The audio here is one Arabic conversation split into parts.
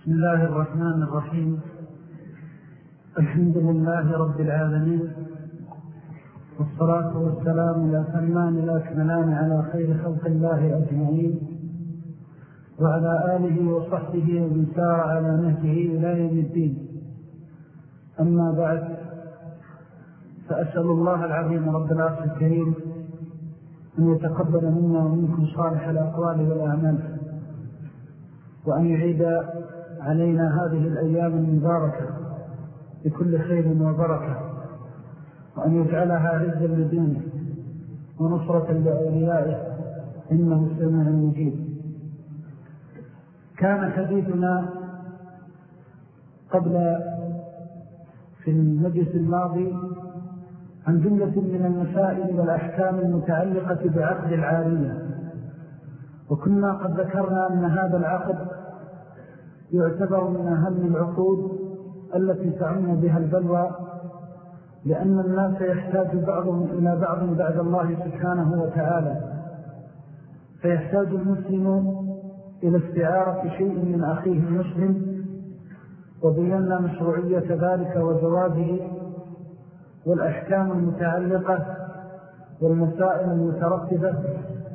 بسم الله الرحمن الرحيم. الحمد لله رب العالمين. والصلاة والسلام لا سلمان لا كملان على خير خلق الله أجمعين. وعلى آله وصحبه ومن سار على نهجه إلى يوم الدين. أما بعد فأسأل الله العظيم رب العرش الكريم أن يتقبل منا ومنكم صالح الأقوال والأعمال. وأن يعيد علينا هذه الأيام المباركة بكل خير وبركة وأن يجعلها عزا لدينه ونصرة لأوليائه إنه سمع مجيد كان حديثنا قبل في المجلس الماضي عن جملة من المسائل والأحكام المتعلقة بعقد العالية وكنا قد ذكرنا أن هذا العقد يعتبر من أهم العقود التي تعم بها البلوى لأن الناس يحتاج بعضهم إلى بعض بعد الله سبحانه وتعالى. فيحتاج المسلمون إلى استعارة شيء من أخيه المسلم وبينا مشروعية ذلك وزواجه والأحكام المتعلقة والمسائل المترتبة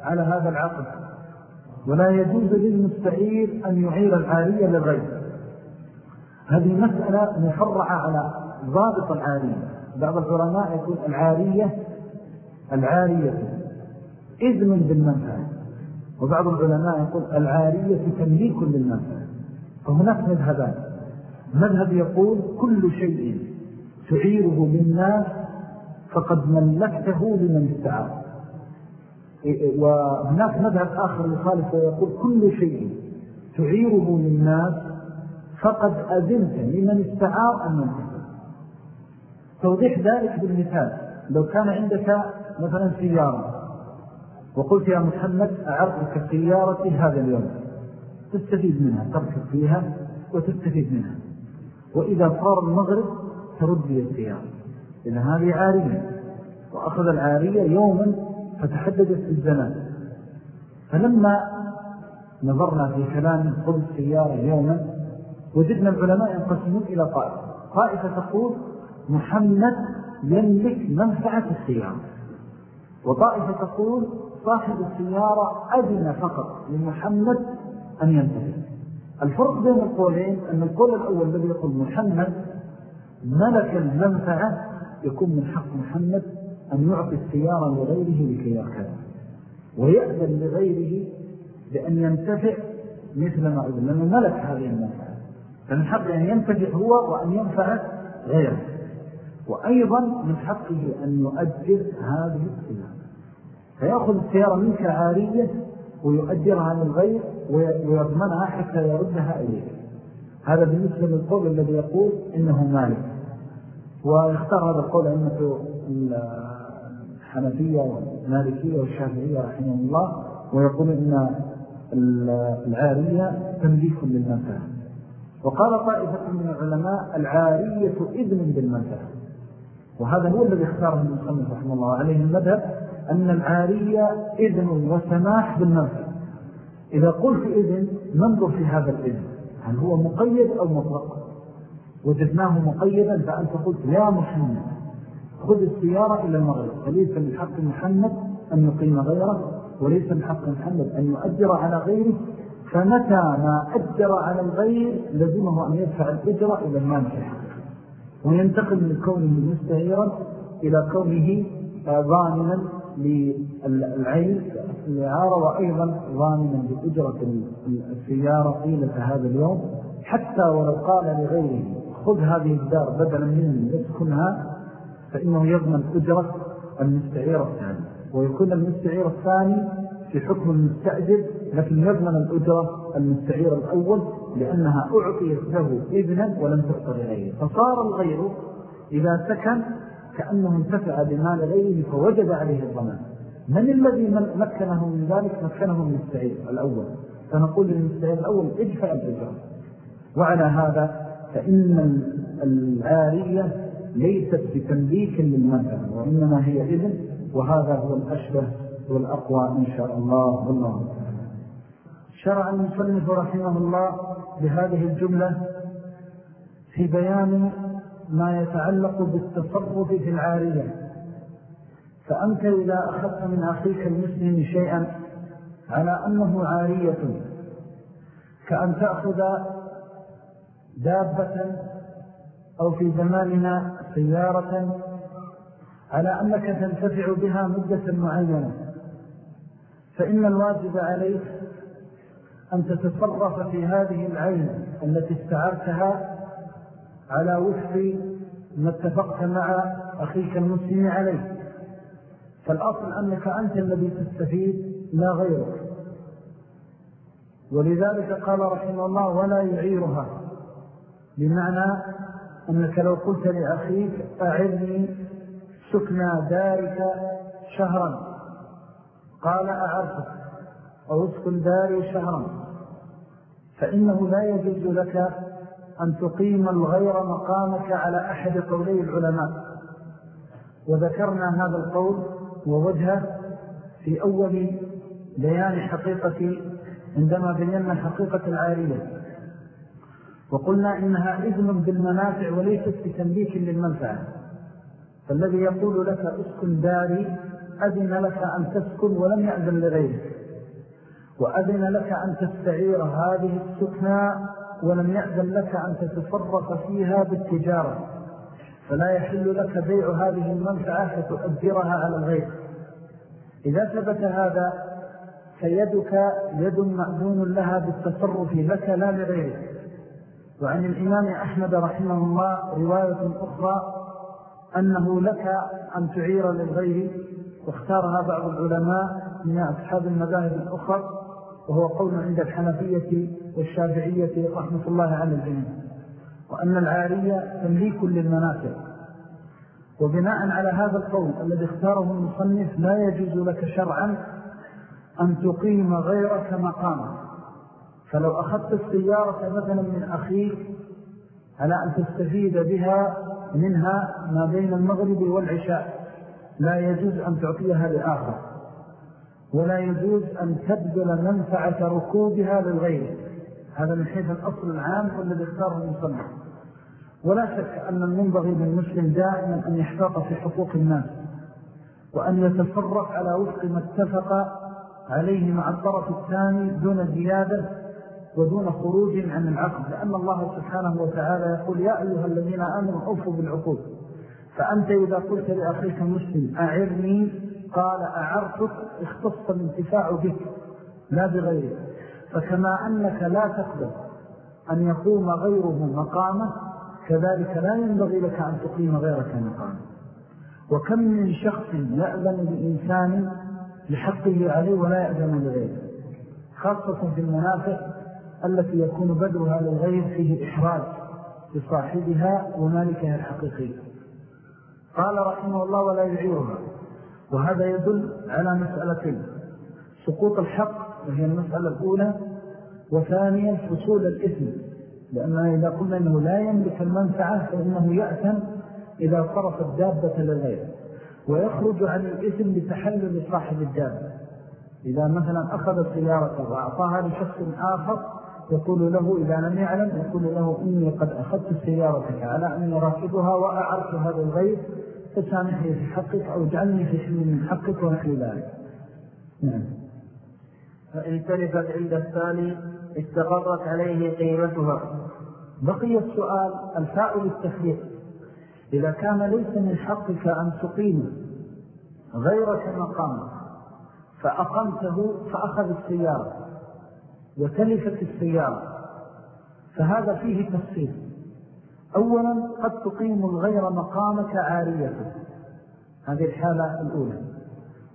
على هذا العقد. ولا يجوز للمستعير أن يعير العارية للغير. هذه مسألة مفرعة على ضابط العارية. بعض العلماء يقول العارية العارية إذن بالمنفعة. وبعض العلماء يقول العارية تمليك للمنفعة. فهناك مذهبان. مذهب يقول كل شيء تعيره للناس فقد ملكته لمن استعار وهناك مذهب آخر يخالف ويقول كل شيء تعيره للناس فقد أذنت لمن استعار أن ينتهي توضيح ذلك بالمثال. لو كان عندك مثلا سيارة وقلت يا محمد أعرضك سيارتي هذا اليوم. تستفيد منها تركب فيها وتستفيد منها. وإذا صار المغرب ترد لي السيارة. إذا هذه عارية. وأخذ العارية يوما فتحددت في الزمان. فلما نظرنا في كلام خذ السيارة يوما وجدنا العلماء ينقسمون إلى طائفة. طائفة تقول محمد يملك منفعة السيارة. وطائفة تقول صاحب السيارة أذن فقط لمحمد أن ينتهي. الفرق بين القولين أن القول الأول الذي يقول محمد ملك المنفعة يكون من حق محمد أن يعطي السيارة لغيره لكي يركب ويأذن لغيره بأن ينتفع مثل ما أذن لأنه ملك هذه المنفعة فمن حقه أن ينتفع هو وأن ينفع غيره. وأيضا من حقه أن يؤجر هذه السيارة فيأخذ السيارة منك عارية ويؤجرها للغير ويضمنها حتى يردها إليه هذا بالنسبة للقول الذي يقول إنه مالك. ويختار هذا القول أنه الحنفية والمالكية والشافعية رحمه الله ويقول إن العارية تمليك للمنفعة. وقال طائفة من العلماء العارية إذن بالمنفعة. وهذا هو الذي اختاره المصنف رحمه الله عليه المذهب أن العارية إذن وسماح بالمنفعة. إذا قلت إذن ننظر في هذا الإذن. هل هو مقيد أو مطلق؟ وجدناه مقيدا فأنت قلت يا محمد. خذ السيارة إلى المغرب. فليس من حق محمد أن يقيم غيره؟ وليس من حق محمد أن يؤجر على غيره؟ فمتى ما أجر على الغير لزمه أن يدفع الأجرة إلى المانع وينتقل من كونه مستعيرا إلى كونه ضامنا للعين الإعارة وأيضا ضامنا بأجرة السيارة طيلة هذا اليوم. حتى ولو قال لغيره خذ هذه الدار بدلا مني يسكنها. فإنه يضمن أجرة المستعير الثاني ويكون المستعير الثاني في حكم المستأجر لكن يضمن الأجرة المستعير الأول لأنها أعطيت له إذنا ولم تبقى لغيره. فصار الغير إذا سكن كأنه انتفع بمال غيره فوجد عليه الضمان. من الذي مكنه من ذلك؟ مكنه المستعير الأول. فنقول للمستعير الأول ادفع الأجرة. وعلى هذا فإن العارية ليست بتمليك للمنفعة وإنما هي إذن وهذا هو الأشبه والأقوى إن شاء الله والله شرع المصنف رحمه الله بهذه الجملة في بيان ما يتعلق بالتصرف في العارية. فأنت إذا أخذت من أخيك المسلم شيئا على أنه عارية كأن تأخذ دابة أو في زماننا سيارة على أنك تنتفع بها مدة معينة. فإن الواجب عليك أن تتصرف في هذه العين التي استعرتها على وفق ما اتفقت مع أخيك المسلم عليه. فالأصل أنك أنت الذي تستفيد لا غيرك. ولذلك قال رحمه الله ولا يعيرها بمعنى أنك لو قلت لأخيك أعرني سكنى دارك شهرا. قال أعرفك أو اسكن داري شهرا. فإنه لا يجوز لك أن تقيم الغير مقامك على أحد قولي العلماء. وذكرنا هذا القول ووجهه في أول بيان حقيقة عندما بينا حقيقة العارية. وقلنا إنها إذن بالمنافع وليست بتنبيك للمنفعة. فالذي يقول لك اسكن داري أذن لك أن تسكن ولم يأذن لغيرك. وأذن لك أن تستعير هذه السكنى ولم يأذن لك أن تتصرف فيها بالتجارة. فلا يحل لك بيع هذه المنفعة فتؤذرها على الغير. إذا ثبت هذا فيدك يد مأذون لها بالتصرف لك لا لغيرك. وعن الإمام أحمد رحمه الله رواية أخرى أنه لك أن تعير للغير واختارها بعض العلماء من أصحاب المذاهب الأخرى وهو قول عند الحنفية والشافعية رحمة الله على الجميع وأن العارية تمليك للمنافع. وبناء على هذا القول الذي اختاره المصنف لا يجوز لك شرعا أن تقيم غيرك مقاما. فلو أخذت السيارة مثلا من أخيك على أن تستفيد بها منها ما بين المغرب والعشاء. لا يجوز أن تعطيها لآخر. ولا يجوز أن تبذل منفعة ركوبها للغير. هذا من حيث الأصل العام والذي اختاره المصنع ولا شك أن المنبغي للمسلم دائما أن يحتاط في حقوق الناس وأن يتصرف على وفق ما اتفق عليه مع الطرف الثاني دون زيادة ودون خروج عن العقد لأن الله سبحانه وتعالى يقول يا أيها الذين آمنوا أوفوا بالعقود فأنت إذا قلت لأخيك مسلم أعرني قال أعرتك اختص الانتفاع بك لا بغيرك. فكما أنك لا تقدر أن يقوم غيره مقامه كذلك لا ينبغي لك أن تقيم غيرك مقامه. وكم من شخص يأذن بإنسان لحقه عليه ولا يأذن لغيره خاصة في المنافع التي يكون بدرها للغير فيه إحراج لصاحبها ومالكها الحقيقي. قال رحمه الله ولا يعيرها. وهذا يدل على مسألتين سقوط الحق وهي المسألة الأولى. وثانيا فصول الإثم لأننا إذا قلنا أنه لا يملك المنفعة فإنه يأثم إذا صرف الدابة للغير. ويخرج عن الإثم بتحلل صاحب الدابة. إذا مثلا أخذ السيارة وأعطاها لشخص آخر يقول له إذا لم يعلم يقول له إني قد أخذت سيارتك على أني راكبها وأعرتها للغير فسامحني في حقك أو جعلني في شيء من حقك ونحن ذلك. نعم. فإن تلفت عند الثاني استقرت عليه قيمتها. بقي السؤال الفاء للتفريق إذا كان ليس من حقك أن تقيم غيرك مقام فأقمته فأخذ السيارة. وتلفت السيارة. فهذا فيه تفصيل. أولا قد تقيم الغير مقامك عارية. هذه الحالة الأولى.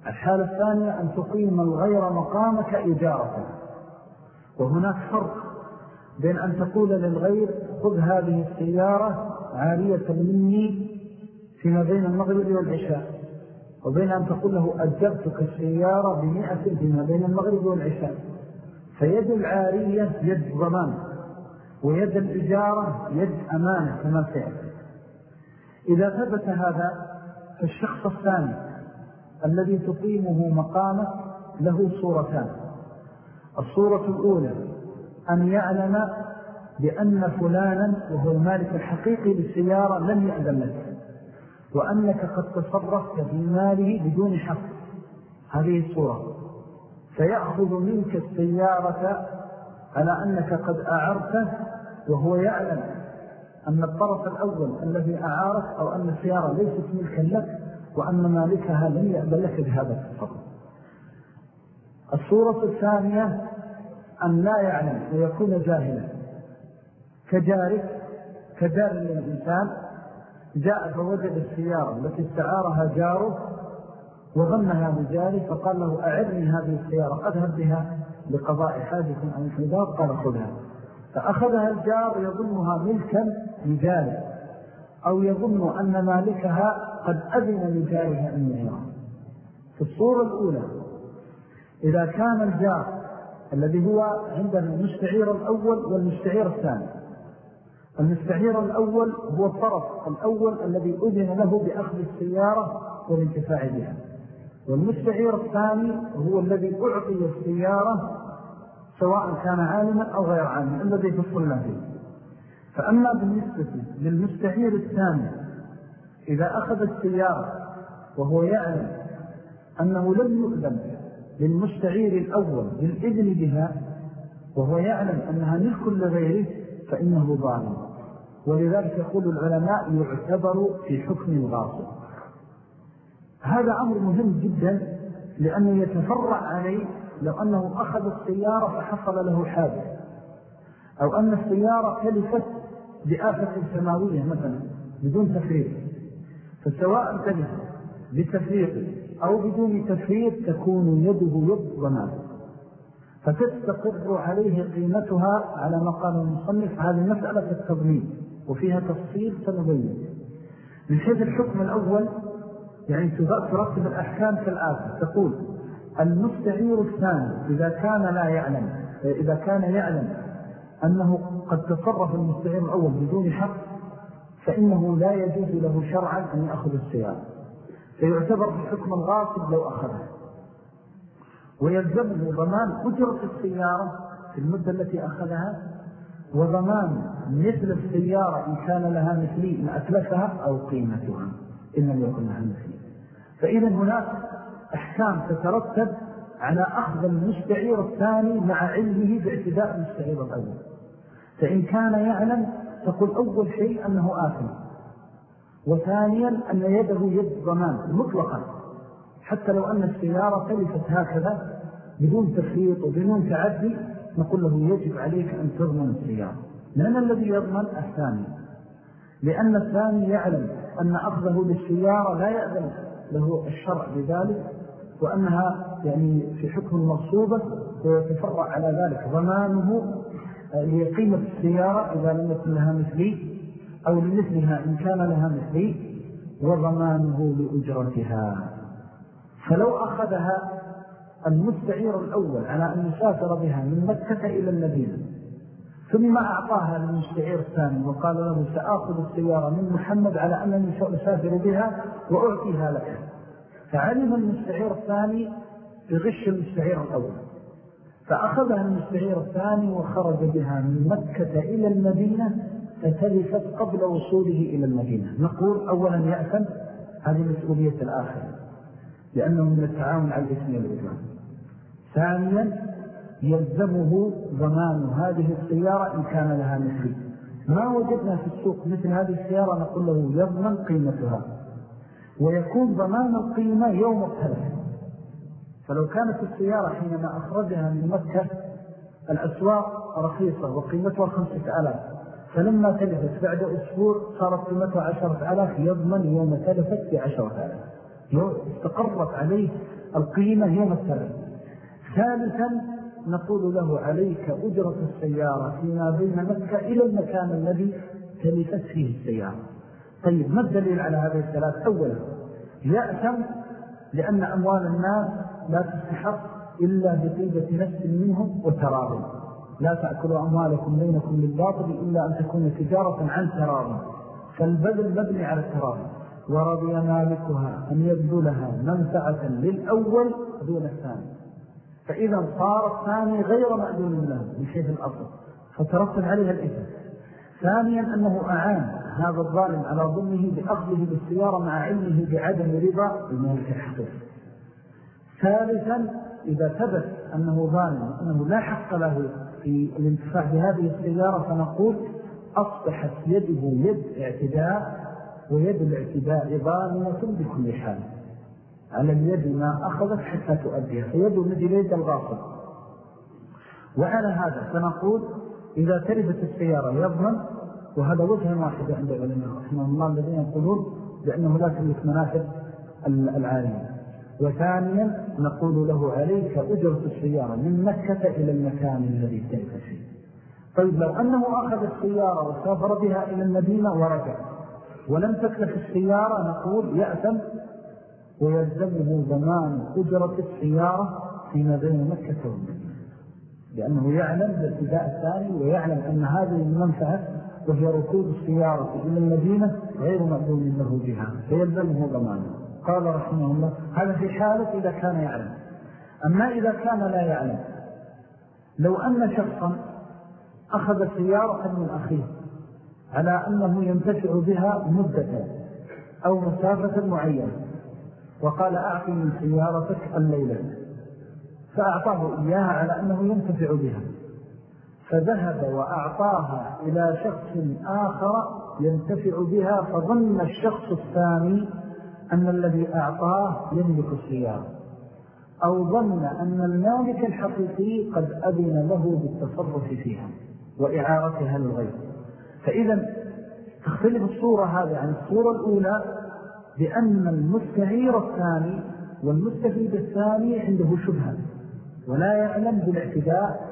الحالة الثانية أن تقيم الغير مقامك إجارة وهناك فرق بين أن تقول للغير خذ هذه السيارة عارية مني فيما بين المغرب والعشاء. وبين أن تقول له أجبتك السيارة بمئة فيما بين المغرب والعشاء. فيد العارية يد ضمان ويد الإجارة يد أمانة كما سيأتي إذا ثبت هذا فالشخص الثاني الذي تقيمه مقامه له صورتان. الصورة الأولى أن يعلم بأن فلانا وهو المالك الحقيقي للسيارة لم يأذن لك وأنك قد تصرفت في ماله بدون حق هذه الصورة. فيأخذ منك السيارة على أنك قد أعرته وهو يعلم أن الطرف الأول الذي أعارك أو أن السيارة ليست ملكا لك وأن مالكها لم يأذن لك بهذا التصرف الصورة الثانية أن لا يعلم ويكون جاهلا. كجارك كجار للإنسان جاء فوجد السيارة التي استعارها جاره وظنها بجاره فقال له أعرني هذه السيارة أذهب بها لقضاء حاجة أو انحدار قال خذها. فأخذها الجار يظنها ملكا لجاره أو يظن أن مالكها قد أذن لجارها أن يعيرها في الصورة الأولى إذا كان الجار الذي هو عندنا المستعير الأول والمستعير الثاني المستعير الأول هو الطرف الأول الذي أذن له بأخذ السيارة والانتفاع بها. والمستعير الثاني هو الذي أعطي السيارة سواء كان عالما أو غير عالما الذي تصلنا فيه. فأما بالنسبة للمستعير الثاني إذا أخذ السيارة وهو يعلم أنه لم يؤذن للمستعير الأول بالإذن بها وهو يعلم أنها ملك لغيره فإنه ظالم. ولذلك يقول العلماء يعتبر في حكم الغاصب هذا أمر مهم جدا لأنه يتفرع عليه لو أنه أخذ السيارة فحصل له حادث. أو أن السيارة تلفت بآفة سماوية مثلا بدون تفريط فسواء تلفت بتفريط أو بدون تفريط تكون يده يد ضمان. فتستقر عليه قيمتها على ما قال المصنف. هذه مسألة التضمين وفيها تفصيل سنبين. من حيث الحكم الأول يعني ترتب الأحكام كالآتي تقول المستعير الثاني إذا كان لا يعلم إذا كان يعلم أنه قد تصرف المستعير الأول بدون حق فإنه لا يجوز له شرعا أن يأخذ السيارة. فيعتبر في حكم الغاصب لو أخذها ويلزمه ضمان أجرة السيارة في المدة التي أخذها وضمان مثل السيارة إن كان لها مثلي إن أتلفها أو قيمتها إن لم يكن لها مثلي. فإذا هناك أحكام تترتب على أخذ المستعير الثاني مع علمه باعتداء المستعير الأول. فإن كان يعلم تقول أول شيء أنه آثم وثانيا أن يده يد ضمان مطلقا. حتى لو أن السيارة تلفت هكذا بدون تفريط وبدون تعدي نقول له يجب عليك أن تضمن السيارة. من الذي يضمن الثاني. لأن الثاني يعلم أن أخذه للسيارة لا يأذن. له الشرع بذلك وأنها يعني في حكم المغصوبة ويتفرع على ذلك. ضمانه لقيمة السيارة إذا لم يكن لها مثلي أو لمثلها إن كان لها مثلي وضمانه لأجرتها. فلو أخذها المستعير الأول على أن يسافر بها من مكة إلى المدينة ثم أعطاها للمستعير الثاني وقال له سآخذ السيارة من محمد على أنني سأسافر بها وأعطيها لك. فعلم المستعير الثاني بغش المستعير الأول. فأخذها المستعير الثاني وخرج بها من مكة إلى المدينة فتلفت قبل وصوله إلى المدينة. نقول أولا يأثم هذه مسؤولية الآخر لأنه من التعاون على الإثم والإجرام ثانيا يلزمه ضمان هذه السيارة إن كان لها مثل ما وجدنا في السوق مثل هذه السيارة نقول له يضمن قيمتها. ويكون ضمان القيمة يوم التلف فلو كانت السيارة حينما أخرجها من مكة الأسواق رخيصة وقيمتها خمسة ألاف. فلما تلفت بعد أسبوع صارت قيمتها عشرة ألاف يضمن يوم تلفت بعشرة ألاف. استقرت عليه القيمة يوم التلف. ثالثا نقول له عليك أجرة السيارة فيما بين مكة إلى المكان الذي تلفت فيه السيارة. طيب ما الدليل على هذه الثلاث؟ أولا يأتم لأن أموال الناس لا تستحق إلا بطيبة نفس منهم وتراض لا تأكلوا أموالكم بينكم للباطل إلا أن تكون تجارة عن تراض فالبذل مبني على التراض ورضي مالكها أن يبذلها منفعة للأول دون الثاني فإذا صار الثاني غير مأذون له من حيث الأصل فترتب عليها الإثم. ثانيا أنه أعان هذا الظالم على ظلمه بأخذه بالسيارة مع علمه بعدم رضا الملك الحقيقي. ثالثا إذا ثبت أنه ظالم أنه لا حق له في الانتفاع بهذه السيارة فنقول أصبحت يده يد اعتداء ويد الاعتداء ظالمة بكل حال. على اليد ما أخذت حتى تؤديها فيد مثل يد الغاصب وعلى هذا فنقول إذا تلفت السيارة يضمن وهذا وجه واحد عند العلماء رحمه الله الذين يقولون بأنه لا تملك منافذ العالم. وثانيا نقول له عليك أجرة السيارة من مكة إلى المكان الذي تلف فيه. طيب لو أنه أخذ السيارة وسافر بها إلى المدينة ورجع ولم تكلف السيارة نقول يأثم ويلزمه ضمان أجرة السيارة فيما بين مكة والمدينة. لأنه يعلم بالابتداء الثاني ويعلم أن هذه المنفعة وهي ركوب السيارة إلى المدينة غير مأذون له بها. فيلزمه ضمانه. قال رحمه الله هذا في حالة إذا كان يعلم. أما إذا كان لا يعلم لو أن شخصا أخذ سيارة من أخيه على أنه ينتفع بها مدة أو مسافة معينة وقال أعطي من سيارتك الليلة. فأعطاه إياها على أنه ينتفع بها. فذهب وأعطاها إلى شخص آخر ينتفع بها فظن الشخص الثاني أن الذي أعطاه يملك السيارة. أو ظن أن المالك الحقيقي قد أذن له بالتصرف فيها وإعارتها للغير. فإذا تختلف الصورة هذه عن الصورة الأولى. بأن المستعير الثاني والمستفيد الثاني عنده شبهة ولا يعلم بالاعتداء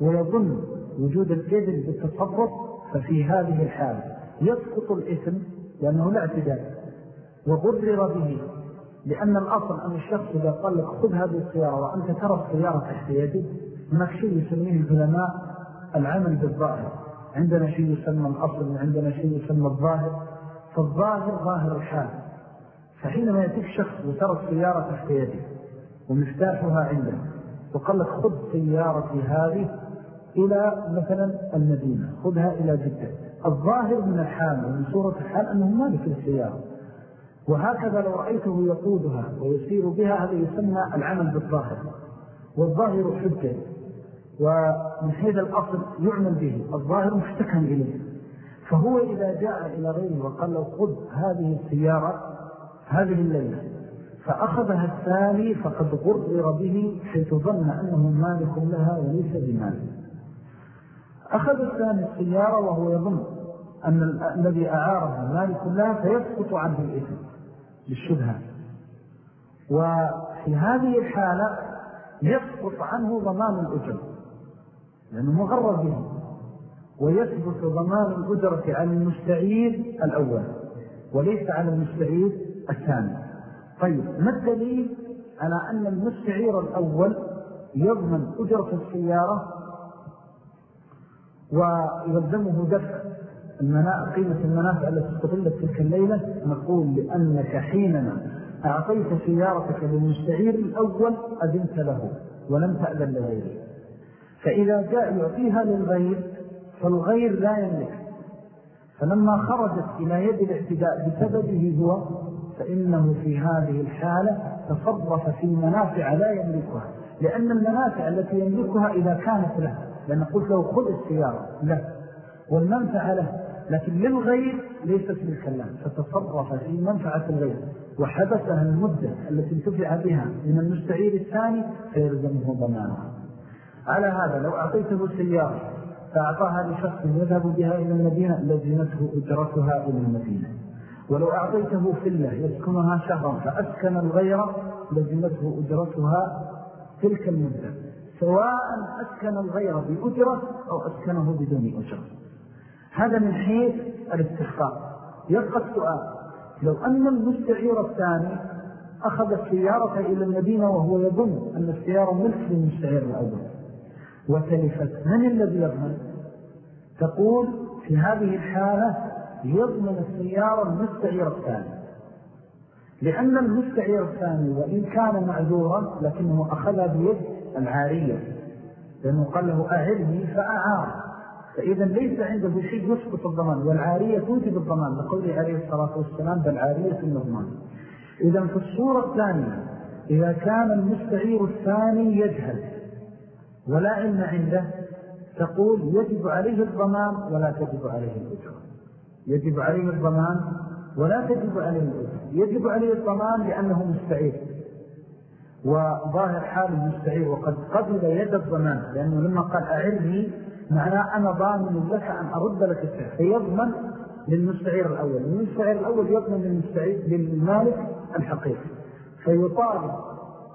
ويظن وجود الإذن بالتصرف ففي هذه الحالة يسقط الإثم لأنه لا اعتداء. وغرر به لأن الأصل أن الشخص إذا قال لك خذ هذه السيارة وأنت ترى السيارة تحت هناك شيء يسميه العلماء العمل بالظاهر. عندنا شيء يسمى الأصل وعندنا شيء يسمى الظاهر فالظاهر ظاهر الحال. فحينما يأتيك شخص وترى السيارة تحت يدي ومفتاحها عنده وقال لك خذ سيارتي هذه إلى مثلا المدينة خذها إلى جدة. الظاهر من الحال ومن صورة الحال أنه مالك للسيارة. وهكذا لو رأيته يقودها ويسير بها هذا يسمى العمل بالظاهر. والظاهر حجة. ومن حيث الأصل يعمل به الظاهر مشتكى إليه. فهو إذا جاء إلى غيره وقال له خذ هذه السيارة هذه الليلة فأخذها الثاني فقد غرر به حيث ظن أنه مالك لها وليس بمالك. أخذ الثاني السيارة وهو يظن أن الذي أعارها مالك لها فيسقط عنه الإثم بالشبهة وفي هذه الحالة يسقط عنه ضمان الأجر لأنه مغرر به ويثبت ضمان الأجرة على المستعيد الأول وليس على المستعيد الثاني. طيب ما الدليل على أن المستعير الأول يضمن أجرة السيارة ويلزمه دفع قيمة المنافع التي استغلت تلك الليلة؟ نقول لأنك حينما أعطيت سيارتك للمستعير الأول أذنت له ولم تأذن لغيره. فإذا جاء يعطيها للغير فالغير لا يملك. فلما خرجت إلى يد الاعتداء بسببه هو فإنه في هذه الحالة تصرف في منافع لا يملكها لأن المنافع التي يملكها إذا كانت له لأن قلت له خذ السيارة له والمنفعة له لكن للغير ليست للكلام فتصرف في منفعة الغير وحدثها المدة التي انتفع بها من المستعير الثاني فيلزمه ضمانها على هذا لو أعطيته سيارة فأعطاها لشخص يذهب بها إلى المدينة لزمته أجرتها إلى المدينة. ولو أعطيته فلة يسكنها شهرا فأسكن الغير لزمته أجرتها تلك المدة سواء أسكن الغير بأجرة أو أسكنه بدون أجرة. هذا من حيث الاستحقاق. يبقى السؤال لو أن المستعير الثاني أخذ السيارة إلى المدينة وهو يظن أن السيارة ملك للمستعير الأول وتلفت من الذي يضمن تقول في هذه الحالة يضمن السيارة المستعير الثاني لأن المستعير الثاني وإن كان معذورا لكنه أخذها بيد العارية. لأنه قال له أعرني فأعار. فإذا ليس عنده شيء يسقط الضمان والعارية توجب الضمان. لقوله عليه الصلاة والسلام بل عارية النظمان إذا في الصورة الثانية إذا كان المستعير الثاني يجهل ولا علم عنده تقول يجب عليه الضمان ولا تجب عليه الأجرة. يجب عليه الضمان ولا تجب عليه الأجرة يجب عليه الضمان لأنه مستعير. وظاهر حال المستعير وقد قبل يد الضمان لأنه لما قال أعرني معناه أنا ضامن لك أن أرد لك السعر فيضمن للمستعير الأول. المستعير الأول يضمن للمستعير للمالك الحقيقي. فيطالب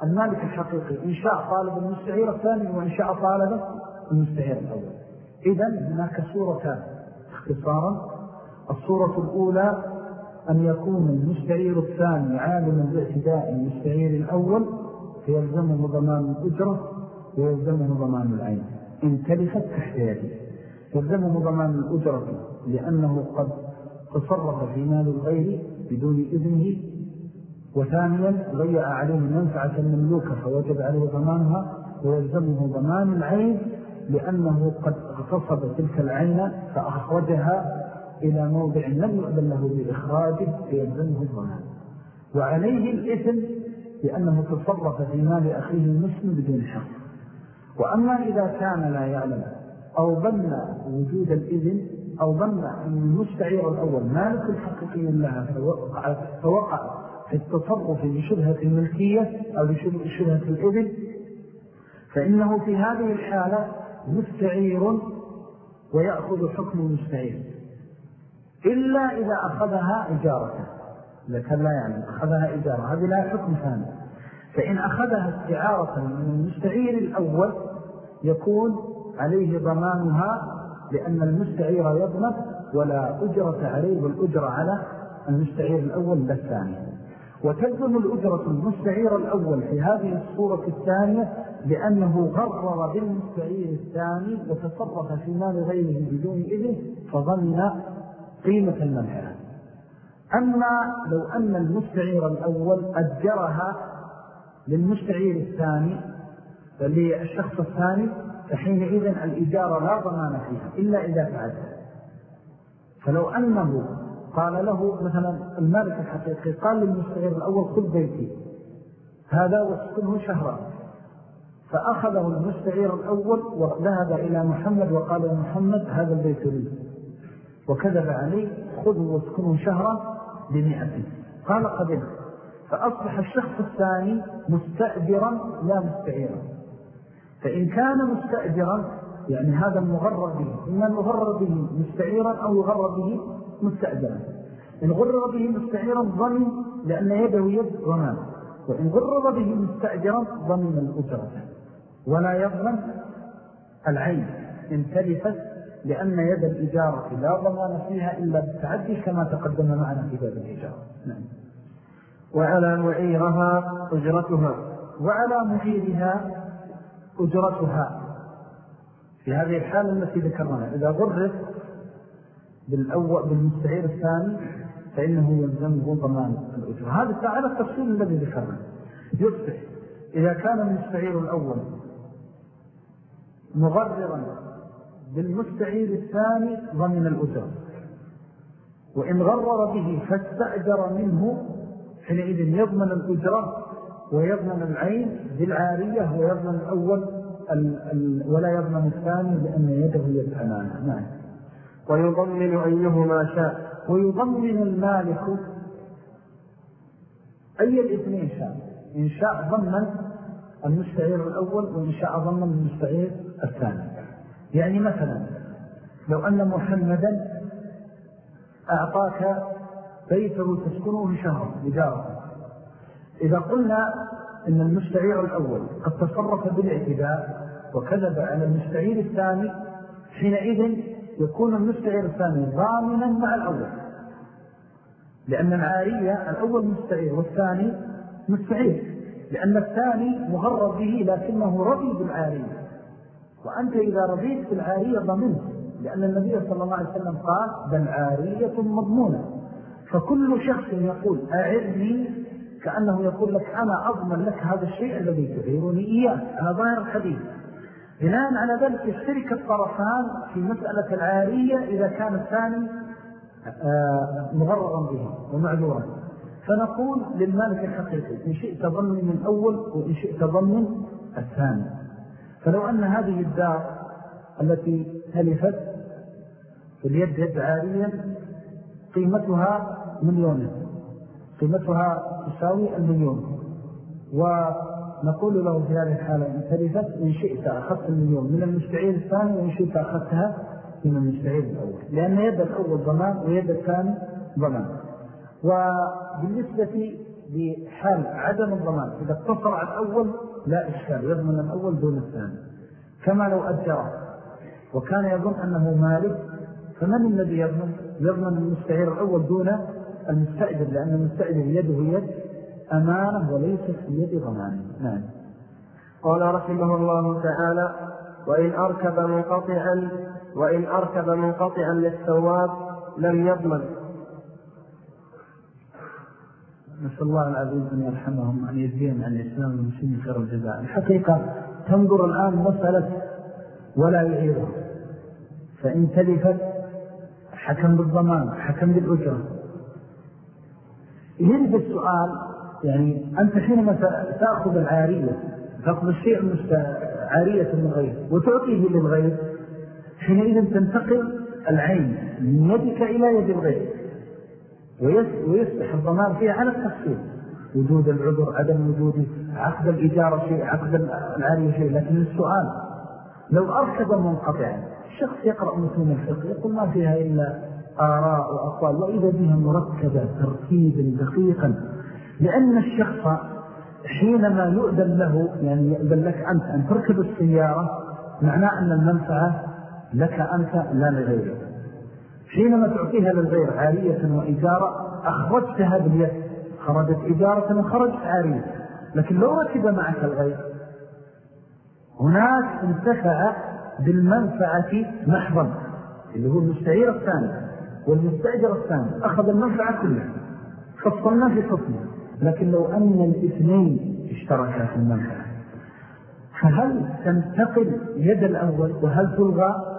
المالك الحقيقي إن شاء طالب المستعير الثاني وإن شاء طالب المستعير الأول. إذن هناك صورتان. اختصارا الصورة الأولى أن يكون المستعير الثاني عالما باعتداء المستعير الأول فيلزمه ضمان الأجرة ويلزمه ضمان العين. إن تلفت تحت يده يلزمه ضمان الأجرة لأنه قد تصرف في مال الغير بدون إذنه. وثانيا ضيع عليه منفعة المملوكة فوجب عليه ضمانها ويلزمه ضمان العين لأنه قد اغتصب تلك العين فأخرجها إلى موضع لم يؤذن له بإخراجه فيلزمه الضمان وعليه الإثم لأنه تصرف في مال أخيه المسلم بدون حق وأما إذا كان لا يعلم أو ظن وجود الإذن أو ظن أن المستعير الأول مالك الحقيقي لها فوقع, فوقع في التصرف لشبهة الملكية أو لشبهة الإذن فإنه في هذه الحالة مستعير ويأخذ حكم المستعير إلا إذا أخذها إجارة. لكن لا يعني أخذها إجارة. هذه لا حكم ثاني. فإن أخذها استعارة من المستعير الأول يكون عليه ضمانها لأن المستعير يضمن ولا أجرة عليه والأجرة على المستعير الأول للثاني وتلزم الأجرة المستعير الأول في هذه الصورة الثانية لأنه غرر بالمستعير الثاني وتصرف في مال غيره بدون إذن فظن قيمة المنحة أما لو أن المستعير الأول أجرها للمستعير الثاني للشخص الثاني فحينئذ الإجارة لا ضمان فيها إلا إذا فعل فلو أنه قال له مثلا المالك الحقيقي قال للمستعير الأول خذ بيتي هذا واسكنه شهرا. فأخذه المستعير الأول وذهب إلى محمد وقال لمحمد هذا البيت لي وكذب عليه خذوا واسكنوا شهرا بمئة. قال قبل فأصبح الشخص الثاني مستأجرا لا مستعيرا. فإن كان مستأجرا يعني هذا المغرر به إما المغرر به مستعيرا أو يغرر به مستأجرا. إن غرر به مستعيرا ضمن لأن يده يد ضمان. وإن غرر به مستأجرا ضمن الأجرة. ولا يضمن العين إن تلفت لأن يد الإجارة لا ضمان فيها إلا بالتعدي كما تقدم معنا في باب الإجارة. نعم. وعلى معيرها أجرتها. وعلى معيرها أجرتها. في هذه الحالة التي ذكرنا إذا غرر بالأول بالمستعير الثاني فإنه يلزمه ضمان الأجرة. هذا تعالى التفصيل الذي ذكرنا يصبح إذا كان المستعير الأول مغررا بالمستعير الثاني ضمن الأجرة. وإن غرر به فاستأجر منه حينئذ يضمن الأجرة ويضمن العين بالعارية ويضمن الأول ال ال ولا يضمن الثاني لأن يده يد أمانة نعم. ويضمن أيهما شاء. ويضمن المالك أي الاثنين شاء. إن شاء ضمن المستعير الأول وإن شاء ضمن المستعير الثاني. يعني مثلا لو أن محمدا أعطاك بيته تسكنه شهر إجارة إذا قلنا إن المستعير الأول قد تصرف بالاعتداء وكذب على المستعير الثاني حينئذ يكون المستعير الثاني ضامنا مع الأول. لأن العارية الأول مستعير والثاني مستعير. لأن الثاني مغرر به لكنه رضي بالعارية. وأنت إذا رضيت بالعارية ضمنت لأن النبي صلى الله عليه وسلم قال بل عارية مضمونة. فكل شخص يقول أعرني. كأنه يقول لك أنا أضمن لك هذا الشيء الذي تعيرني إياه. على ظاهر الحديث. بناء على ذلك يشترك الطرفان في مسألة العارية إذا كان الثاني آه، مغررا به ومعذورا. فنقول للمالك الحقيقي إن شئت ضمن من الأول وإن شئت ضمن الثاني. فلو أن هذه الدار التي تلفت في اليد يد قيمتها مليون قيمتها تساوي المليون. ونقول له في هذه الحالة إن تلفت إن شئت أخذت المليون من المستعير الثاني وإن شئت أخذتها من المستعير الأول لأن يد الأول ضمان ويد الثاني ضمان. وبالنسبة لحال عدم الضمان إذا اقتصر على الأول لا إشكال يضمن الأول دون الثاني. كما لو أجره وكان يظن أنه مالك فمن الذي يضمن يضمن المستعير الأول دون المستأجر لأن المستأجر يده يد أمانة وليست في يد ضمانه نعم. قال رحمه الله تعالى وإن أركب منقطعا وإن أركب منقطعا للثواب لم يضمن. نسأل الله العظيم أن يرحمهم أن يجزيهم عن الإسلام والمسلمين خير الجزاء. الحقيقة تنظر الآن مسألة ولا يعيرها. فإن تلفت حكم بالضمان حكم بالأجرة. يرد السؤال يعني أنت حينما تأخذ العارية تأخذ الشيء عارية من غير وتعطيه للغير حينئذ تنتقل العين من يدك إلى يد الغير. ويصبح الضمان فيها على التفصيل. وجود العذر عدم وجود عقد الإجارة شيء عقد العارية شيء لكن السؤال لو أركب منقطعا الشخص يقرأ متون الفقه يقول ما فيها إلا آراء وأقوال وإذا بها مركبة تركيبا دقيقا لأن الشخص حينما يؤذن له يعني يؤذن لك أنت أن تركب السيارة معناه أن المنفعة لك أنت لا لغيرك. حينما تعطيها للغير عارية وإجارة أخرجتها باليد. خرجت إجارة وخرجت عارية لكن لو ركب معك الغير هناك انتفع بالمنفعة محضا اللي هو المستعير الثاني والمستأجر الثاني. أخذ المنفعة كلها فصلنا في فصل. لكن لو أن الاثنين اشتركا في المنفعة فهل تنتقل يد الأول وهل تلغى؟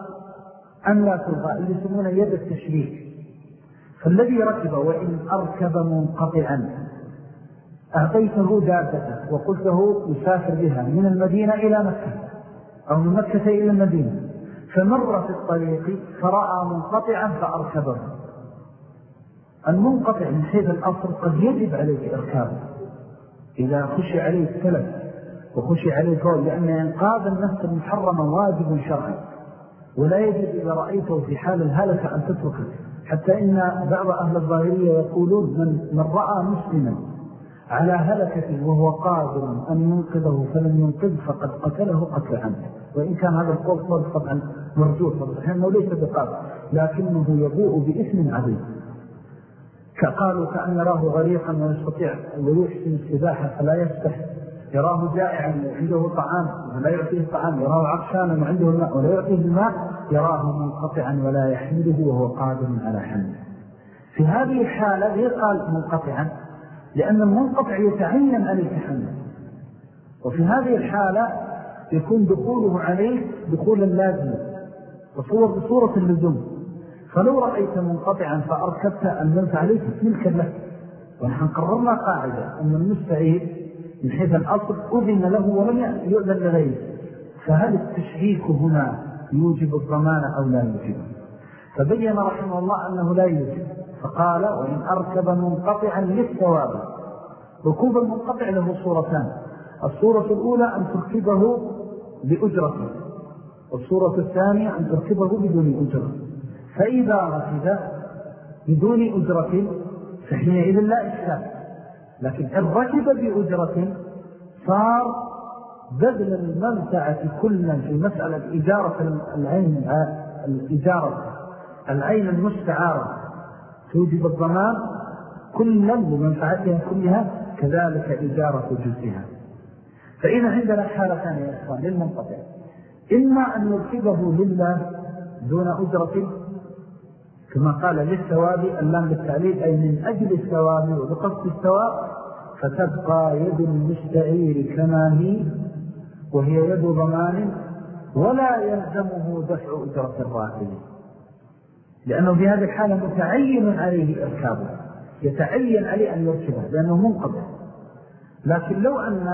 أم لا تلغى اللي يسمونه يد التشريك. فالذي ركب وإن أركب منقطعا. أعطيته دابته وقلت له يسافر بها من المدينة إلى مكة أو من مكة إلى المدينة. فمر في الطريق فرأى منقطعا فأركبه. المنقطع من حيث الأصل قد يجب عليك إركابه. إذا خشي عليه التلف وخشي عليه فول لأن إنقاذ النفس المحرمة واجب شرعي ولا يجب إذا رأيته في حال الهلكة أن تتركه حتى إن بعض أهل الظاهرية يقولون من, من رأى مسلما على هلكة وهو قادر أن ينقذه فلم ينقذ فقد قتله قتل عنه. وإن كان هذا القول قول طبعا مرجوح لأنه ليس بقادر لكنه يبوء بإثم عظيم. كقالوا كأن يراه غريقا ويستطيع ويحسن السباحة فلا يفتح يراه جائعا وعنده طعام ولا يعطيه طعام يراه عطشانا وعنده الماء ولا يعطيه الماء يراه منقطعا ولا يحمله وهو قادر على حمله في هذه الحالة غير قال منقطعا؟ لأن المنقطع يتعين عليه تحمل وفي هذه الحالة يكون دخوله عليه دخولا لازما وصور بصورة اللزوم فلو رأيت منقطعا فأركبت المنفع ليست ملكا لك ونحن قررنا قاعدة أن المستعيد من حيث الأصل أذن له ولم يؤذن لغيره فهل التشريك هنا يوجب الضمان أو لا يوجب؟ فبين رحمه الله أنه لا يوجب. فقال وإن أركب منقطعا للثواب. ركوب المنقطع له صورتان. الصورة الأولى أن تركبه بأجرة والصورة الثانية أن تركبه بدون أجرة. فإذا ركب بدون أجرة فحينئذ لا إشكال. لكن إن ركب بأجرة صار بذل المنفعة كلا في مسألة إجارة العين الإجارة العين المستعارة. توجب الضمان كلا بمنفعتها كلها كذلك إجارة جزئها. فإذا عندنا حالة ثانية يا إخوان للمنقطع. إما أن يركبه لله دون أجرة كما قال للثواب اللام بالتعليل أي من أجل الثواب وبقصد الثواب فتبقى يد المستعير كما هي وهي يد ضمان ولا يلزمه دفع أجرة الراكب. لأنه في هذه الحالة متعين عليه إركابه يتعين عليه أن يركبه لأنه منقطع. لكن لو أن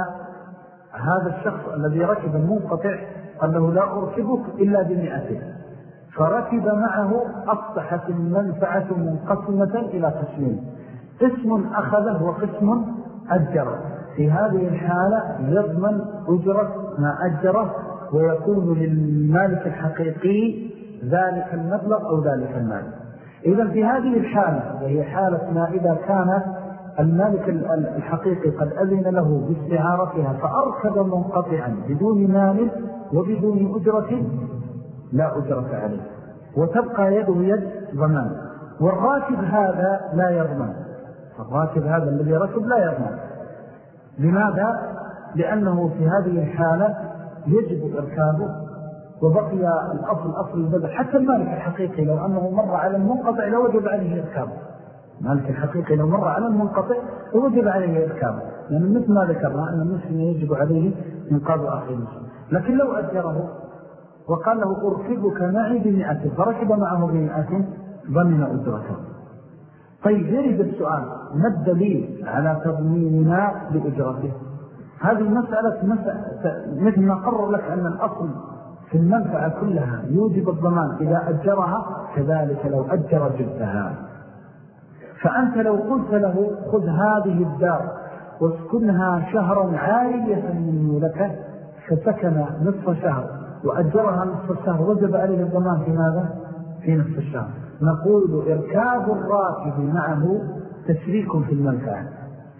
هذا الشخص الذي ركب المنقطع قال له لا أركبك إلا بمئته فركب معه أصبحت المنفعة منقسمة إلى قسمين. قسم أخذه وقسم أجره. في هذه الحالة يضمن أجرة ما أجره ويكون للمالك الحقيقي ذلك المبلغ أو ذلك المال. إذا في هذه الحالة وهي حالة ما إذا كان المالك الحقيقي قد أذن له باستعارتها فأركب منقطعا بدون مال وبدون أجرة لا أجرة عليه. وتبقى يده يد ضمان. والراكب هذا لا يضمن الراكب هذا الذي ركب لا يضمن لماذا؟ لأنه في هذه الحالة يجب إركابه. وبقي الأصل أصل البدل حتى المالك الحقيقي لو أنه مر على المنقطع لوجب عليه إركابه. المالك الحقيقي لو مر على المنقطع وجب عليه إركابه. لأن يعني مثل ما ذكرنا أن المسلم يجب عليه إنقاذ أخي المسلم لكن لو أجره وقال له أركبك معي بمئة فركب معه بمئة ضمن أجرته. طيب يريد السؤال ما الدليل على تضميننا لأجرته؟ هذه المسألة مثل ما قرر لك أن الأصل في المنفعة كلها يوجب الضمان إذا أجرها كذلك لو أجر جبتها فأنت لو قلت له خذ هذه الدار واسكنها شهرا عالية من مولكه فسكن نصف شهر. وأجرها نصف الشهر. وجب عليه الضمان في ماذا؟ في نصف الشهر. نقول إركاب الراكب معه تشريك في المنفعة.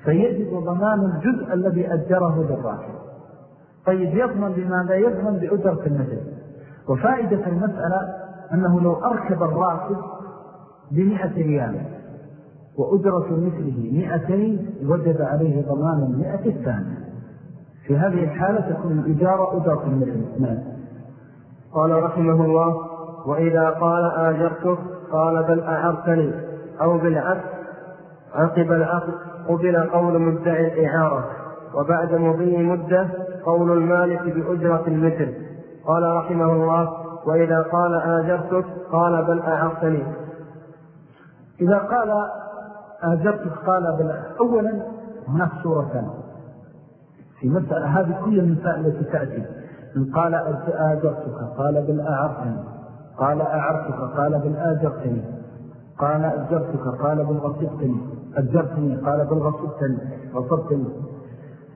فيجب ضمان الجزء الذي أجره للراكب طيب يضمن بماذا يضمن بأجرة المثل. وفائدة المسألة أنه لو أركب الراكب بمئة ريال وأجرة مثله مئتين وجد عليه ضمان المئة الثانية. في هذه الحالة تكون الإجارة أجرة المثل. نعم. قال رحمه الله وإذا قال آجرته قال بل أعرتني أو بالعكس عقب العقد قبل قول مدعي الإعارة وبعد مضي مدة قول المالك بأجرة المثل. قال رحمه الله وإذا قال آجرتك قال بل أعرتني. إذا قال آجرتك قال بل أولا هناك سورة في مسألة هذه كل المسائل التي تأتي. إن قال آجرتك قال بل أعرتني. قال أعرتك قال بل آجرتني. قال أجرتك قال بل غصبتني. أجرتني قال بل غصبتني. غصبتني.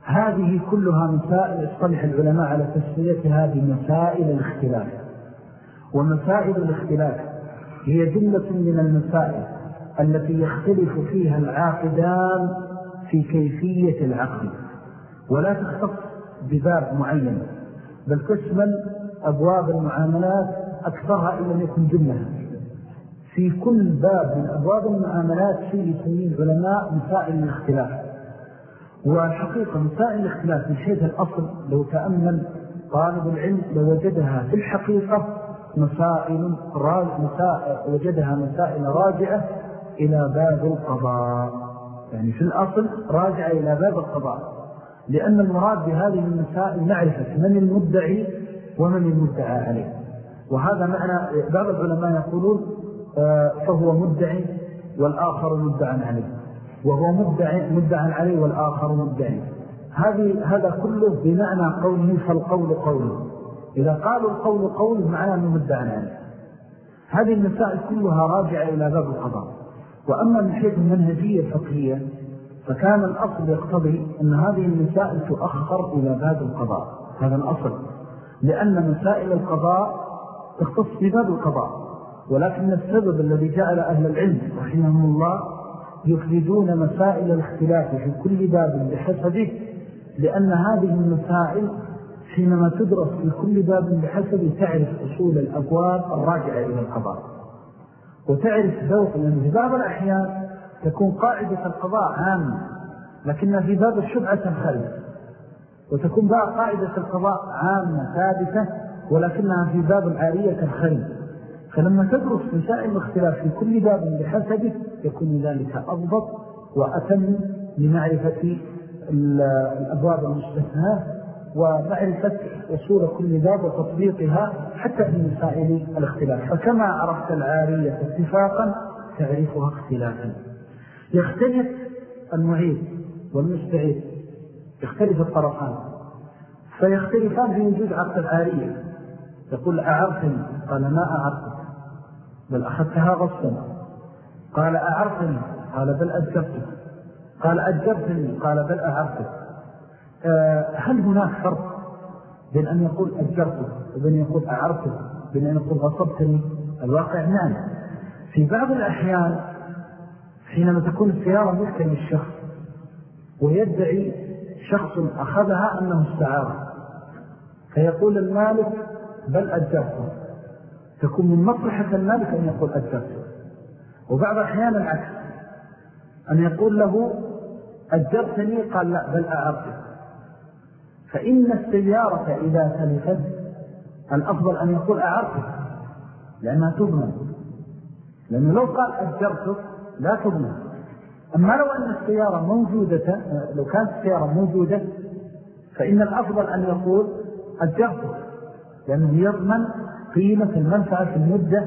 هذه كلها مسائل اصطلح العلماء على تسميتها بمسائل الاختلاف. ومسائل الاختلاف هي جملة من المسائل التي يختلف فيها العاقدان في كيفية العقل ولا تختص بباب معين. بل تشمل أبواب المعاملات أكثرها إلا أن يكون جملة في كل باب من أبواب المعاملات في يسميه العلماء مسائل الاختلاف. والحقيقة مسائل الاختلاف من حيث الأصل لو تأمل طالب العلم لوجدها في الحقيقة مسائل, مسائل وجدها مسائل راجعة إلى باب القضاء. يعني في الأصل راجعة إلى باب القضاء. لأن المراد بهذه المسائل معرفة من المدعي ومن المدعى عليه. وهذا معنى بعض العلماء يقولون آه، فهو مدعي والآخر مدعى عليه. وهو مدعى, مدعى عليه والآخر مدعي. هذه هذا كله بمعنى قوله فالقول قوله إذا قالوا القول قوله معناه أنه مدعى عليه. هذه المسائل كلها راجعة إلى باب القضاء. وأما من حيث المنهجية الفقهية فكان الأصل يقتضي أن هذه المسائل تؤخر إلى باب القضاء. هذا الأصل. لأن مسائل القضاء تختص بباب القضاء. ولكن السبب الذي جعل أهل العلم رحمهم الله يخرجون مسائل الاختلاف في كل باب بحسبه لأن هذه المسائل حينما تدرس في كل باب بحسبه تعرف أصول الأبواب الراجعة إلى القضاء. وتعرف ذوق بعض الأحيان. تكون قاعدة القضاء عامة لكنها في باب الشبعة تنخلف وتكون بقى قاعدة القضاء عامة ثابتة ولكنها في باب العارية تنخلف فلما تدرس مسائل الاختلاف في كل باب بحسبه يكون ذلك أضبط وأتم لمعرفة الأبواب المستثناء ومعرفة وصول كل باب وتطبيقها حتى في مسائل الاختلاف. فكما عرفت العارية اتفاقا تعرفها اختلافا. يختلف المعيد والمستعيد يختلف الطرفان فيختلفان في وجود عقد العارية. يقول أعرفني؟ قال ما أعرفك. بل أخذتها غصبا. قال أعرفني؟ قال بل أجرتك قال أجرتني قال بل أعرفك. أه هل هناك فرق بين أن يقول أجرتك وبين أن يقول أعرفك بين أن يقول غصبتني؟ الواقع نعم. في بعض الأحيان حينما تكون السيارة ملكا للشخص ويدعي شخص أخذها أنه استعار. فيقول المالك بل أجرته تكون من مصلحة المالك أن يقول أجرته وبعض أحيان العكس أن يقول له أجرتني. قال لا بل أعرته فإن السيارة إذا تلفت الأفضل أن يقول أعرته لأنها تضمن. لأنه لو قال أجرته لا تضمن. أما لو أن السيارة موجودة لو كانت السيارة موجودة فإن الأفضل أن يقول أجرته لأنه يضمن قيمة المنفعة في المدة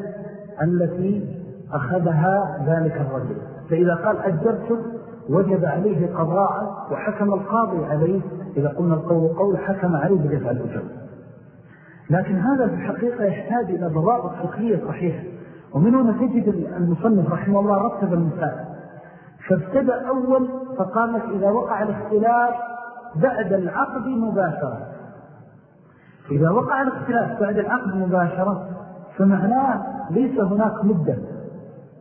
التي أخذها ذلك الرجل. فإذا قال أجرته وجب عليه قضاء وحكم القاضي عليه. إذا قلنا القول قول حكم عليه بدفع الأجر. لكن هذا في الحقيقة يحتاج إلى ضوابط فقهية صحيحة. ومن هنا تجد المصنف رحمه الله رتب المسائل فابتدأ أول فقال لك إذا وقع الاختلاف بعد العقد مباشرة. إذا وقع الاختلاف بعد العقد مباشرة فمعناه ليس هناك مدة.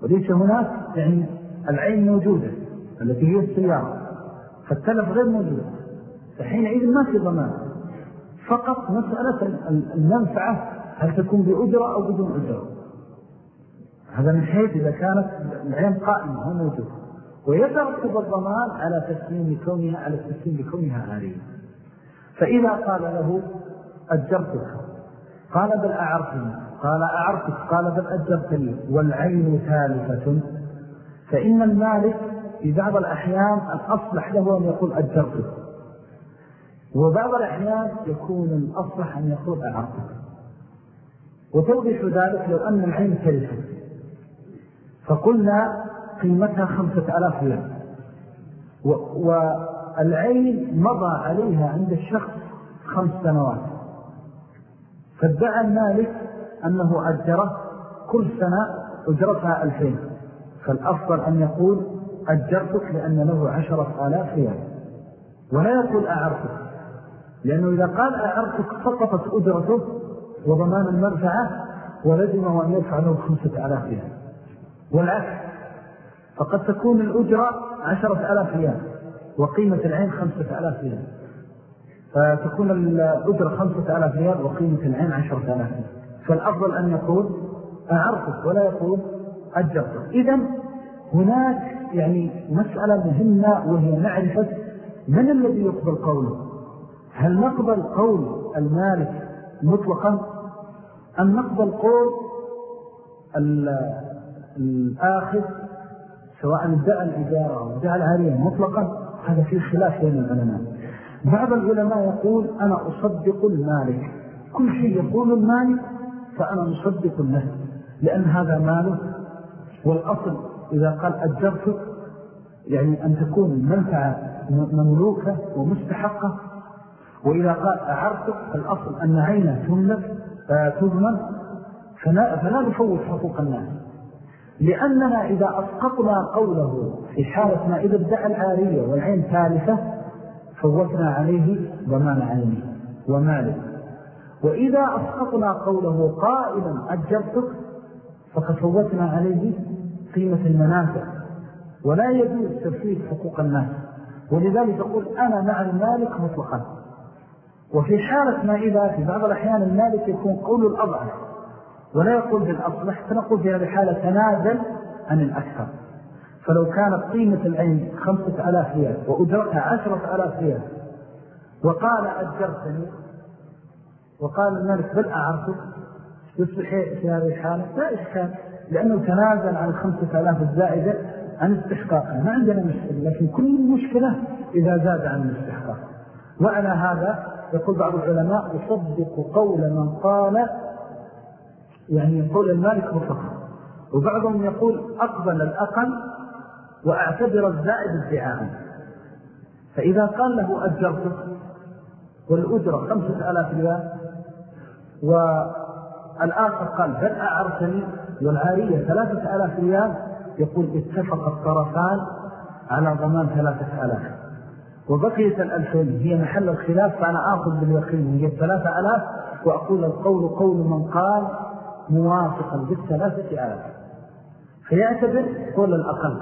وليس هناك يعني العين موجودة التي هي السيارة. فالتلف غير موجود. فحينئذ ما في ضمان. فقط مسألة المنفعة هل تكون بأجرة أو بدون أجرة. هذا من حيث إذا كانت العين قائمة هو موجود. ويترتب الضمان على تسليم كونها على التسليم بكونها عارية فإذا قال له أجرتك قال بل أعرفني قال أعرفك. قال بل أجرتني والعين ثالثة. فإن المالك في بعض الأحيان الأصلح له أن يقول أجرتك وبعض الأحيان يكون الأصلح أن يقول أعرفك. وتوضح ذلك لو أن العين ثالثة. فقلنا قيمتها خمسة ألاف ريال. والعين مضى عليها عند الشخص خمس سنوات. فادعى المالك أنه أجره كل سنة أجرتها ألفين. فالأفضل أن يقول أجرتك لأن له عشرة آلاف ريال. ولا يقول أعرتك لأنه إذا قال أعرتك سقطت أجرته وضمان المرفعة ولزمه أن يدفع له خمسة آلاف ريال. والعكس. فقد تكون الأجرة عشرة ألاف ريال وقيمة العين خمسة ألاف ريال. فتكون الأجرة خمسة ألاف ريال وقيمة العين عشرة ألاف ريال. فالأفضل أن يقول أعرفك ولا يقول أجرتك. إذن هناك يعني مسألة مهمة وهي معرفة من الذي يقبل قوله؟ هل نقبل قول المالك مطلقا أم نقبل قول الآخذ سواء ادعى الإجارة أو ادعى العارية مطلقا هذا في خلاف بين العلماء. بعض العلماء يقول أنا أصدق المالك. كل شيء يقول المالك فأنا مصدق له لأن هذا ماله. والأصل إذا قال أجرتك يعني أن تكون المنفعة مملوكة ومستحقة. وإذا قال أعرتك فالأصل أن عينة تملك آه، تضمن فلا, فلا نفوت حقوق الناس. لأننا إذا أسقطنا قوله في حالة ما إذا ادعى العارية والعين ثالثة فوتنا عليه ضمان عينه وماله. وإذا أسقطنا قوله قائلا أجبتك فقد فوتنا عليه قيمة المنافع. ولا يجوز تفريط حقوق الناس. ولذلك يقول أنا مع المالك مطلقا. وفي حالة ما إذا في بعض الأحيان المالك يكون قول الأضعف. ولا يقول بالأصلح فنقول في هذه الحالة تنازل عن الأكثر. فلو كانت قيمة العين خمسة ألاف ريال وأجرتها عشرة ألاف ريال وقال أجرتني وقال الملك بل أعرفك يصبح في هذه الحالة لا إشكال لأنه تنازل عن الخمسة ألاف الزائدة عن استحقاقه ما عندنا مشكلة لكن كل المشكلة إذا زاد عن الاستحقاق. وعلى هذا يقول بعض العلماء يصدق قول من قال يعني قول المالك مطلقا وبعضهم يقول أقبل الأقل وأعتبر الزائد ادعاء. فإذا قال له أجرته والأجرة خمسة آلاف ريال والآخر قال بل أعرتني والعارية ثلاثة آلاف ريال يقول اتفق الطرفان على ضمان ثلاثة آلاف. وبقية الألفين هي محل الخلاف فأنا آخذ باليقين هي الثلاثة آلاف وأقول القول قول من قال موافقا بالثلاثة آلاف. فيعتبر قول الأقل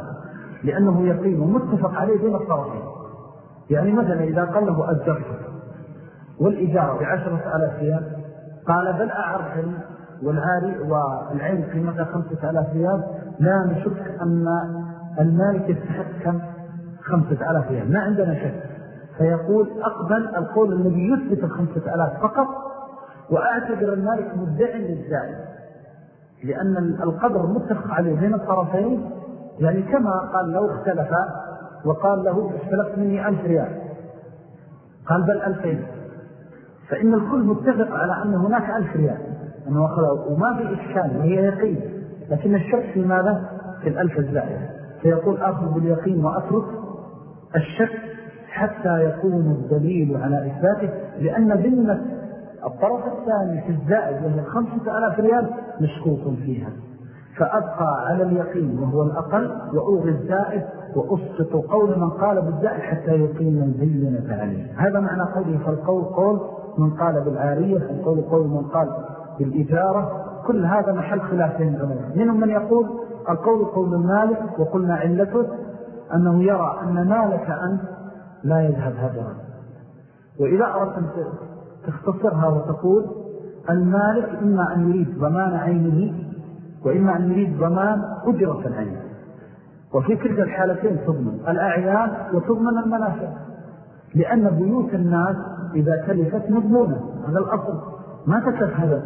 لأنه يقين ومتفق عليه بين الطرفين يعني مثلا إذا قال له أجرته والإجارة بعشرة آلاف ريال قال بل أعرفني والعاري والعين قيمتها خمسة آلاف ريال لا نشك أن المالك يستحق كم؟ خمسة آلاف ريال. ما عندنا شك. فيقول أقبل القول الذي يثبت الخمسة آلاف فقط وأعتبر المالك مدعي للزائد لأن القدر متفق عليه بين الطرفين يعني كما قال لو اختلف وقال له اختلفت مني ألف ريال. قال بل ألفين. فإن الكل متفق على أن هناك ألف ريال. أنه وما في إشكال وهي يقين. لكن الشك في ماذا؟ في الألف الزائدة فيقول أخذ باليقين وأترك الشك حتى يكون الدليل على إثباته لأن ذمة الطرف الثاني في الزائد وهي خمسة ألاف ريال مشكوك فيها. فأبقى على اليقين وهو الأقل وأوغي الزائد وأسقط قول من قال بالزائد حتى يقيم الزينة عليه هذا معنى قوله فالقول قول من قال بالعارية فالقول قول من قال بالإجارة. كل هذا محل خلافين العلماء منهم من يقول القول قول المالك وقلنا علته أنه يرى أن مالك أنت لا يذهب هدرا وإذا أردت أن تختصرها وتقول المالك إما أن يريد ضمان عينه وإما أن يريد ضمان أجرة العين. وفي كلتا الحالتين تضمن الأعيان وتضمن المنافع. لأن بيوت الناس إذا تلفت مضمونة هذا الأصل. ما تكف هذا.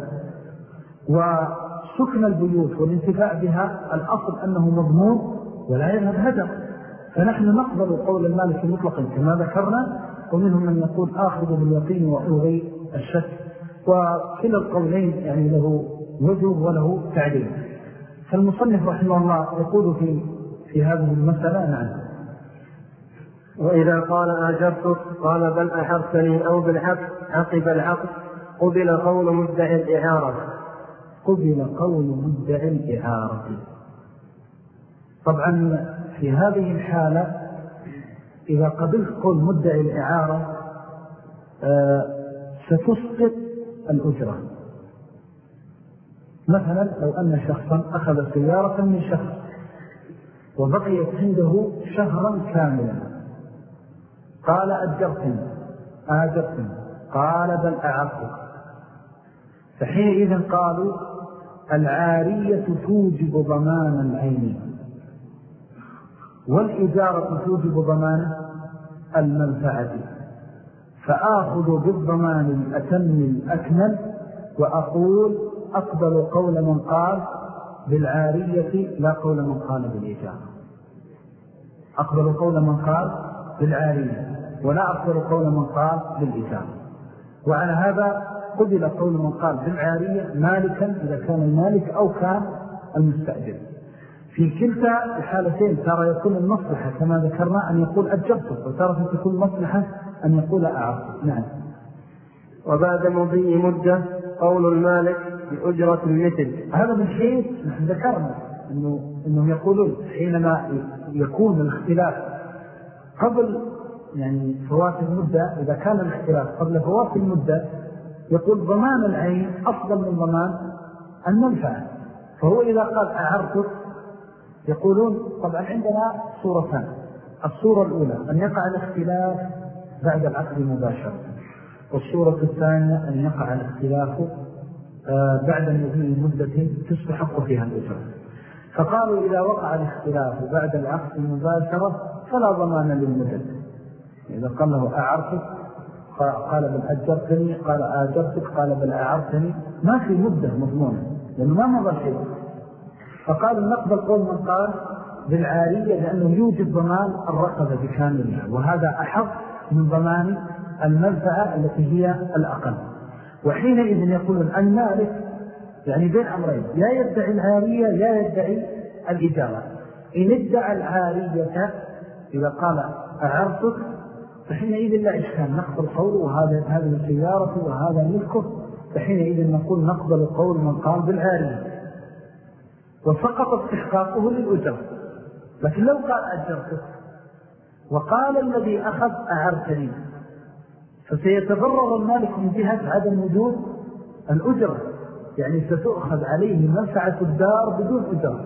وسكن البيوت والانتفاع بها الأصل أنه مضمون ولا يذهب هدر فنحن نقبل قول المالك مطلقا كما ذكرنا ومنهم من يقول آخذ باليقين وألغي الشك. وكلا القولين يعني له وجه وله تعليم. فالمصنف رحمه الله يقول في, في هذه المسألة نعم. وإذا قال آجرتك قال بل أحرتني أو بالحق عقب العقد قبل قول مدعي الإعارة. قبل قول مدعي الإعارة. طبعا في هذه الحالة إذا قبلت قول مدعي الإعارة آه، ستسقط الأجرة. مثلا لو أن شخصا أخذ سيارة من شخص وبقيت عنده شهرا كاملا. قال أجرتني آجرتني. قال بل أعرتك. فحينئذ قالوا العارية توجب ضمان العين. والإجارة توجب ضمان المنفعة. فآخذ بالضمان الأتم الأكمل وأقول أقبل قول من قال بالعارية لا قول من قال بالإجارة أقبل قول من قال بالعارية ولا أقبل قول من قال بالإجارة وعلى هذا قبل قول من قال بالعارية مالكا إذا كان المالك أو كان المستأجر. في كلتا الحالتين ترى يكون المصلحة كما ذكرنا أن يقول أجبتك وترى تكون المصلحة أن يقول أعرفك نعم. وبعد مضي مدة قول المالك بأجرة المثل. هذا من حيث نحن ذكرنا إنه إنهم يقولون حينما يكون الاختلاف قبل يعني فوات المدة إذا كان الاختلاف قبل فوات المدة يقول ضمان العين أفضل من ضمان المنفعة. فهو إذا قال أعرتك يقولون طبعا عندنا صورتان الصورة الأولى أن يقع الاختلاف بعد العقد مباشرة. والصورة الثانية أن يقع الاختلاف آه، بعد مضي مدة تستحق فيها الأجرة. فقالوا إذا وقع الاختلاف بعد العقد مباشرة فلا ضمان للمدد إذا قال له أعرتك قال بل أجرتني قال آجرتك قال بل أعرتني. ما في مدة مضمونة لأنه ما مضى شيء. فقالوا نقبل قول من قال بالعارية لأنه يوجد ضمان الرقبة بكاملها وهذا أحظ من ضمان المنفعة التي هي الأقل. وحينئذ يقولون المالك يعني بين أمرين لا يدعي العارية لا يدعي الإجارة إن ادعى العارية إذا قال أعرتك فحينئذ لا إشكال. نقبل قوله وهذا هذه سيارته وهذا ملكه. فحينئذ نقول نقبل قول من قال بالعارية. وسقط استحقاقه للأجر لكن لو قال أجرتك وقال الذي أخذ أعرتني. فسيتضرر المالك من جهة عدم وجود الأجرة. يعني ستؤخذ عليه منفعة الدار بدون أجرة.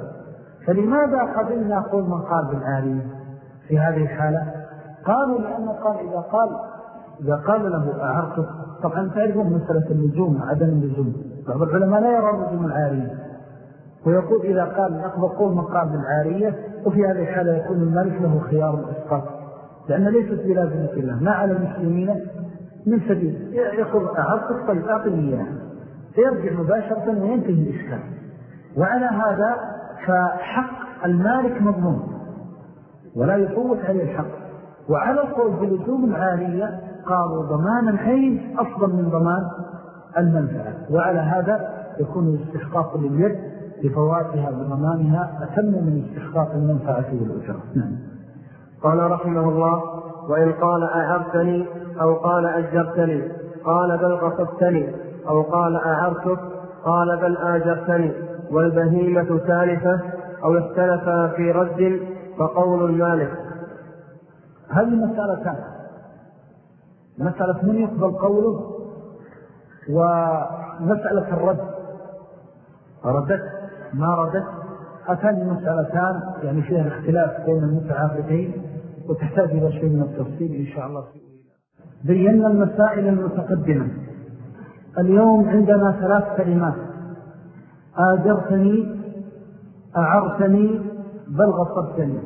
فلماذا قبلنا قول من قال بالعارية في هذه الحالة؟ قالوا لأنه قال إذا قال إذا قال له أعرتك طبعا تعرفون مسألة اللزوم عدم اللزوم بعض العلماء لا يرى اللزوم العارية ويقول إذا قال نقض قول من قال بالعارية وفي هذه الحالة يكون الملك له خيار الإسقاط لأن ليست بلازمة الله ما على المسلمين من سبيل. يأخذ أعرتك طيب أعطني فيرجع مباشرة وينتهي الإشكال وعلى هذا فحق المالك مضمون. ولا يفوت عليه الحق. وعلى القول بلزوم العالية قالوا ضمان الحين أفضل من ضمان المنفعة. وعلى هذا يكون الاستحقاق لليد لفواتها بضمانها أتم من استحقاق المنفعة والأجرة. نعم. قال رحمه الله وإن قال أعرتني أو قال أجرتني قال بل قصدتني أو قال أعرتك قال بل آجرتني والبهيمة ثالثة أو اختلفا في رد فقول المالك. هذه مسألتان مسألة من يقبل قوله؟ ومسألة الرد. ردت ما ردت. أتاني مسألتان يعني فيها الاختلاف بين المتعاقدين وتحتاج إلى شيء من التفصيل إن شاء الله. بينا المسائل المتقدمة. اليوم عندنا ثلاث كلمات. آجرتني أعرتني بل غصبتني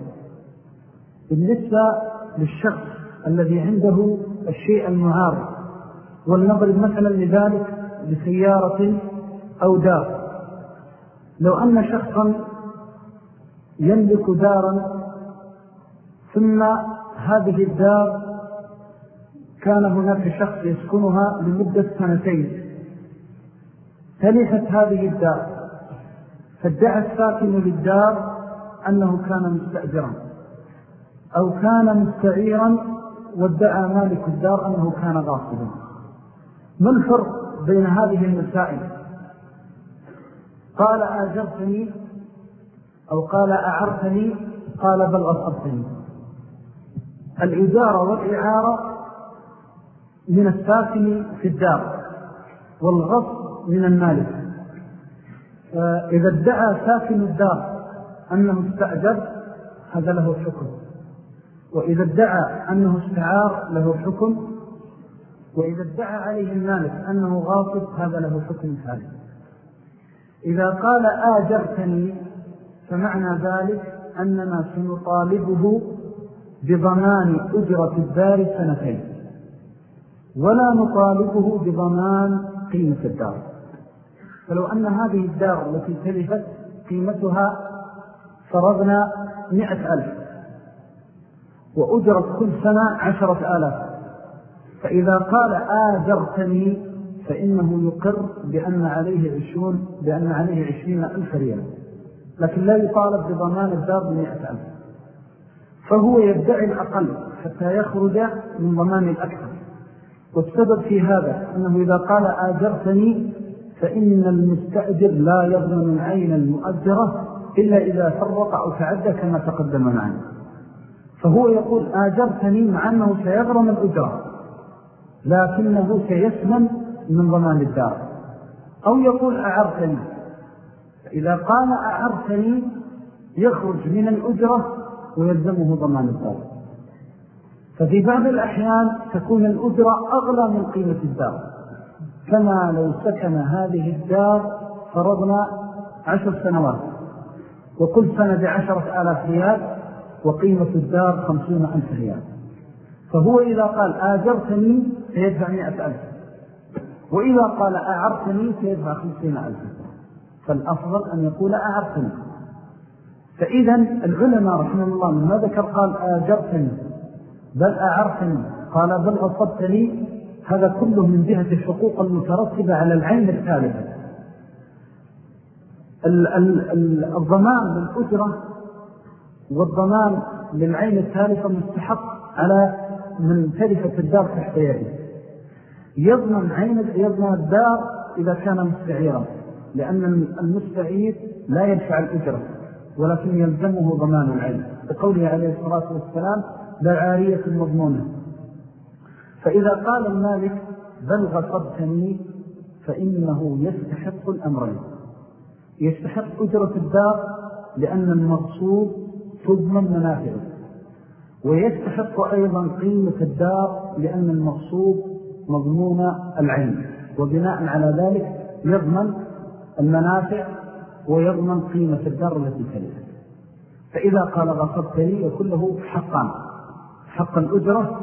بالنسبة للشخص الذي عنده الشيء المعارض ولنضرب مثلا لذلك بسيارة أو دار. لو أن شخصا يملك دارا ثم هذه الدار كان هناك شخص يسكنها لمدة سنتين. تلفت هذه الدار. فادعى الساكن للدار أنه كان مستأجرا. أو كان مستعيرا وادعى مالك الدار أنه كان غاصبا. ما الفرق بين هذه المسائل؟ قال آجرتني أو قال أعرتني قال بل أصبتني. الإجارة والإعارة من الساكن في الدار والغصب من المالك. آه، إذا ادعى ساكن الدار أنه استأجر هذا له الحكم وإذا ادعى أنه استعار له الحكم وإذا ادعى عليه المالك أنه غاصب هذا له حكم ثالث. إذا قال آجرتني فمعنى ذلك أننا سنطالبه بضمان أجرة الدار سنتين ولا نطالبه بضمان قيمة الدار. فلو أن هذه الدار التي تلفت قيمتها فرضنا مئة ألف وأجرت كل سنة عشرة آلاف. فإذا قال آجرتني فإنه يقر بأن عليه عشرون بأن عليه عشرين ألف ريال. لكن لا يطالب بضمان الدار بمئة ألف. فهو يدعي الأقل حتى يخرج من ضمان الأكثر. والسبب في هذا أنه إذا قال آجرتني فإن المستأجر لا يضمن العين المؤجرة إلا إذا فرق أو تعدى كما تقدم معنا. فهو يقول آجرتني مع أنه سيغرم الأجرة لكنه سيسمن من ضمان الدار. أو يقول أعرتني فإذا قال أعرتني يخرج من الأجرة ويلزمه ضمان الدار. ففي بعض الأحيان تكون الأجرة أغلى من قيمة الدار. كما لو سكن هذه الدار فرضنا عشر سنوات. وكل سنة بعشرة آلاف ريال وقيمة الدار خمسون ألف ريال. فهو إذا قال آجرتني سيدفع مئة ألف. وإذا قال أعرتني سيدفع خمسين ألف فالأفضل أن يقول أعرتني فإذا العلماء رحمه الله لما ذكر قال آجرتني بل أعرتني قال بل أصبتني. هذا كله من جهة الحقوق المترتبة على العين الثالثة الضمان للأجرة والضمان للعين الثالثة مستحق على من تلفة الدار تحت يده يضمن عين يضمن الدار إذا كان مستعيرا لأن المستعير لا يدفع الأجرة ولكن يلزمه ضمان العين. بقوله عليه الصلاة والسلام بالعارية المضمونة فإذا قال المالك بل غصبتني فإنه يستحق الأمرين. يستحق أجرة الدار لأن المغصوب تضمن منافعه. ويستحق أيضا قيمة الدار لأن المغصوب مضمون العين وبناء على ذلك يضمن المنافع ويضمن قيمة الدار التي تلفت فإذا قال غصبت لي يكون له حقان حق الأجرة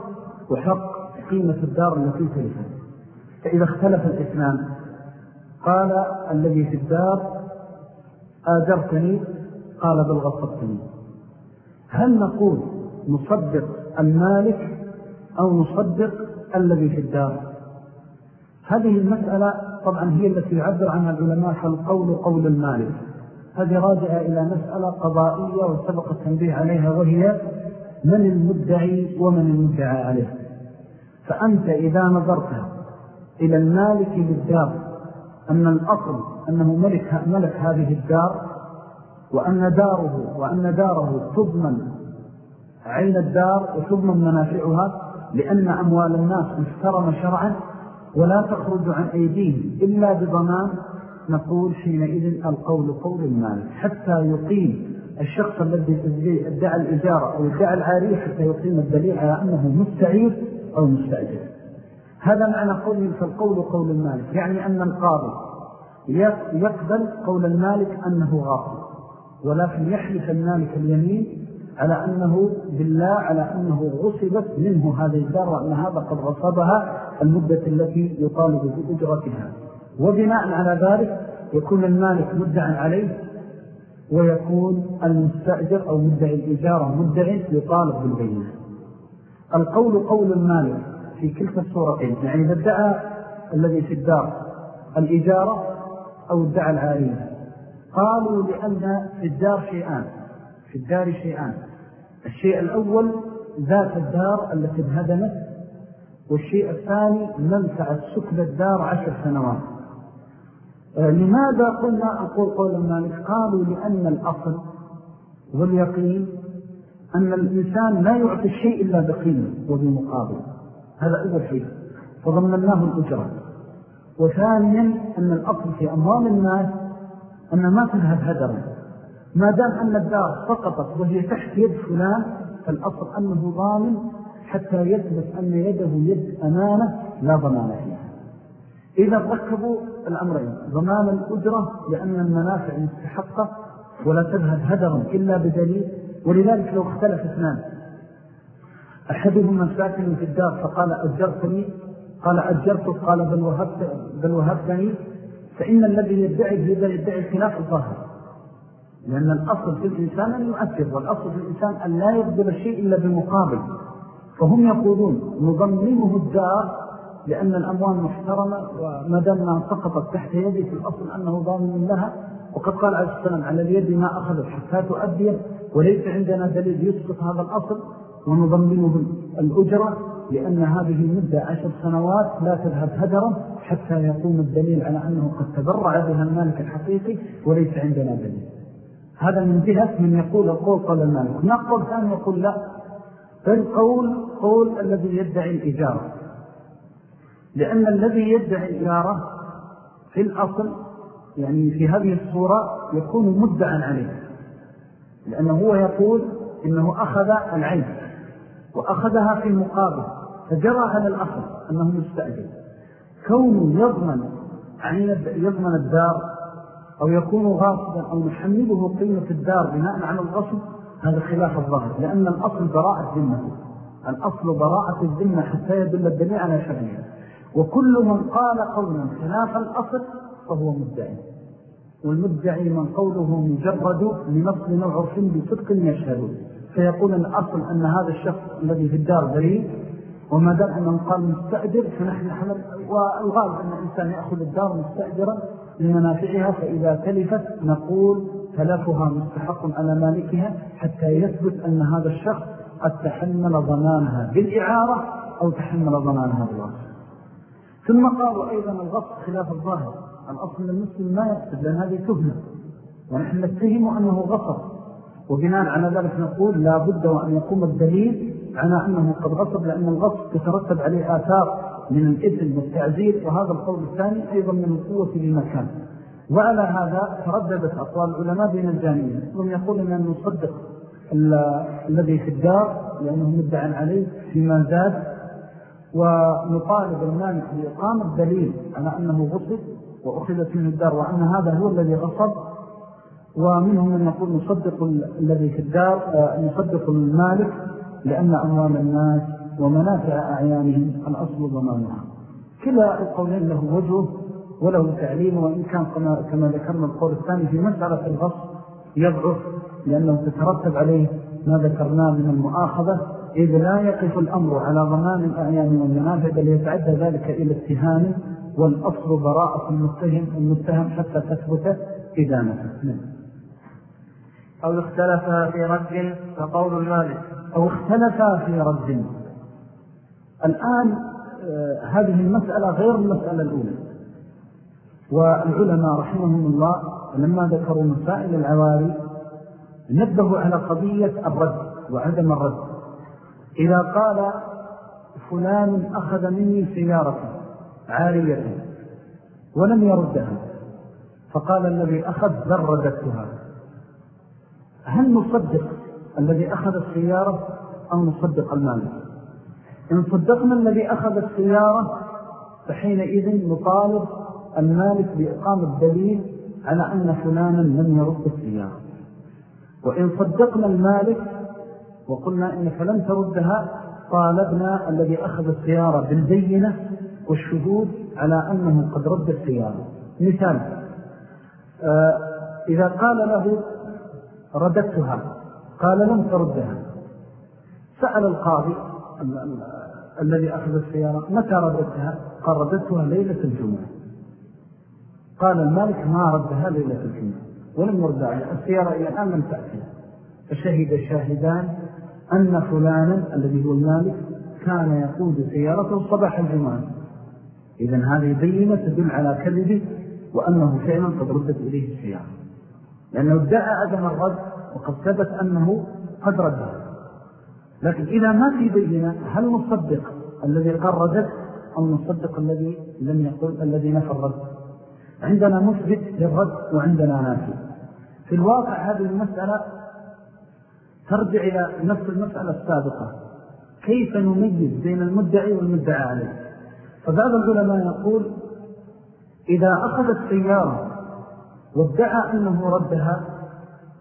وحق قيمة الدار التي تلفت فإذا اختلف الإثنان قال الذي في الدار آجرتني قال بل غصبتني. هل نقول نصدق المالك أو نصدق الذي في الدار. هذه المسألة طبعا هي التي يعبر عنها العلماء فالقول قول المالك. هذه راجعة إلى مسألة قضائية وسبق التنبيه عليها وهي من المدعي ومن المدعى عليه. فأنت إذا نظرت إلى المالك للدار أن الأصل أنه ملك, ملك هذه الدار وأن داره وأن داره تضمن عين الدار وتضمن منافعها لأن أموال الناس مسترم شرعا ولا تخرج عن أيديهم إلا بضمان. نقول حينئذ القول قول المالك حتى يقيم الشخص الذي ادعى الإجارة أو ادعى العارية حتى يقيم الدليل على أنه مستعير أو مستأجر. هذا معنى قوله فالقول قول المالك يعني أن القاضي يقبل قول المالك أنه غاصب ولكن يحلف المالك اليمين على أنه بالله على أنه غصبت منه هذه الدار وأن هذا قد غصبها المدة التي يطالب بأجرتها. وبناء على ذلك يكون المالك مدعا عليه ويكون المستأجر أو مدعي الإجارة مدعي يطالب بالبينة. القول قول المالك في كلتا الصورتين يعني إذا ادعى الذي في الدار الإجارة أو ادعى العائلة قالوا لأن في الدار شيئان. في الدار شيئان. الشيء الأول ذات الدار التي انهدمت والشيء الثاني منفعة سكن الدار عشر سنوات. آه، لماذا قلنا أقول قول المالك قالوا لأن الأصل واليقين أن الإنسان لا يعطي الشيء إلا بقيمة وبمقابل. هذا أول شيء. فضمناه الأجرة. وثانيا أن الأصل في أموال الناس أن ما تذهب هدرا ما دام أن الدار سقطت وهي تحت يد فلان فالأصل أنه ضامن حتى يثبت أن يده يد أمانة لا ضمان فيها. إذا ركبوا الأمرين ضمان الأجرة لأن المنافع مستحقة ولا تذهب هدرا إلا بدليل ولذلك لو اختلف اثنان. أحدهما ساكن في الدار فقال أجرتني قال أجرتك قال بل, وهبت بل وهبتني فإن الذي يدعي يدعي خلاف الظاهر. لأن الأصل في الإنسان أن يؤثر والأصل في الإنسان أن لا يقبل الشيء إلا بمقابل. فهم يقولون نضمنه الدار لأن الأموال محترمة وما دام سقطت تحت يدي في الأصل أنه ضامن لها. وقد قال عليه السلام على اليد ما أخذت حتى تؤدي. وليس عندنا دليل يسقط هذا الأصل. ونضمنه الأجرة لأن هذه المدة عشر سنوات لا تذهب هدرا حتى يقوم الدليل على أنه قد تبرع بها المالك الحقيقي. وليس عندنا دليل. هذا من جهة من يقول القول قول المالك. نقول ثاني يقول لا. فالقول قول الذي يدعي الإجارة. لأن الذي يدعي الإجارة في الأصل يعني في هذه الصورة يكون مدعا عليه. لأنه هو يقول إنه أخذ العين وأخذها في المقابل فجرى على الأصل أنه مستأجل كونه يضمن يضمن الدار أو يكون غاصبا أو نحمله قيمة الدار بناء على الغصب هذا خلاف الظاهر لأن الأصل براءة ذمة الأصل براءة الذمة حتى يدل الدليل على شرعها وكل من قال قولا خلاف الأصل فهو مدعي. والمدعي من قوله مجرد لنصل عرف بصدق يشهد. فيقول الأصل أن هذا الشخص الذي في الدار بريء وما دام أنه قال مستأجر فنحن حمل والغالب أن الإنسان يأخذ الدار مستأجرا لمنافعها فإذا تلفت نقول تلفها مستحق على مالكها حتى يثبت أن هذا الشخص قد تحمل ضمانها بالإعارة أو تحمل ضمانها بالغصب ثم قالوا أيضا الغصب خلاف الظاهر. الأصل المسلم ما يقصد لأن هذه تهمة ونحن نتهم أنه غصب وبناء على ذلك نقول لا بد وأن يقوم الدليل على أنه قد غصب لأن الغصب تترتب عليه آثار من الإثم والتعزير وهذا القول الثاني أيضا من القوة للمكان وعلى هذا ترددت أقوال العلماء بين الجانبين. ومن يقول أن نصدق الذي في الدار لأنه مدعا عليه فيما زاد ونطالب المانع بإقامة الدليل على أنه غصب وأخذت من الدار وأن هذا هو الذي غصب. ومنهم من يقول نصدق الذي في الدار آه، نصدق المالك لأن أموال الناس ومنافع أعيانهم الأصل ضمانها. كلا القولين له وجه وله تعليم وإن كان كما ذكرنا القول الثاني في مسألة الغصب يضعف لأنه تترتب عليه ما ذكرناه من المؤاخذة إذ لا يقف الأمر على ضمان الأعيان والمنافع بل يتعدى ذلك إلى اتهام والأصل براءة المتهم, المتهم حتى تثبت إدانته نعم. أو اختلف في رد فقول المالك. أو اختلف في رد. الآن آه، هذه المسألة غير المسألة الأولى. والعلماء رحمهم الله لما ذكروا مسائل العواري نبهوا على قضية الرد وعدم الرد. إذا قال فلان أخذ مني سيارة عارية ولم يردها فقال الذي أخذ ذردتها هل نصدق الذي أخذ السيارة أو نصدق المال؟ إن صدقنا الذي أخذ السيارة فحينئذ نطالب المالك بإقام الدليل على أن فلانا لم يرد السيارة. وإن صدقنا المالك وقلنا إنك لم تردها طالبنا الذي أخذ السيارة بالبينة والشهود على أنه قد رد السيارة. مثال آه، إذا قال له رددتها قال لم تردها. سأل القاضي الذي أخذ السيارة متى رددتها قال رددتها ليلة الجمعة. قال المالك ما ردها ليلة الجمعة. ولم يرد عليها. السيارة إلى الآن لم تأتي. فشهد شاهدان أن فلانا الذي هو المالك كان يقود سيارته صباح الجمعة. إذن هذه بينة تدل على كذبه وأنه فعلا قد ردت إليه السيارة. لأنه ادعى عدم الرد وقد ثبت أنه قد ردها. لكن إذا ما في بينة هل نصدق الذي قردت أو نصدق الذي لم يقول الذي نفى الرد عندنا مثبت للرد وعندنا نافي في الواقع هذه المسألة ترجع إلى نفس المسألة السابقة. كيف نميز بين المدعي والمدعى عليه؟ فبعض العلماء يقول إذا أخذ السيارة وادعى أنه ردها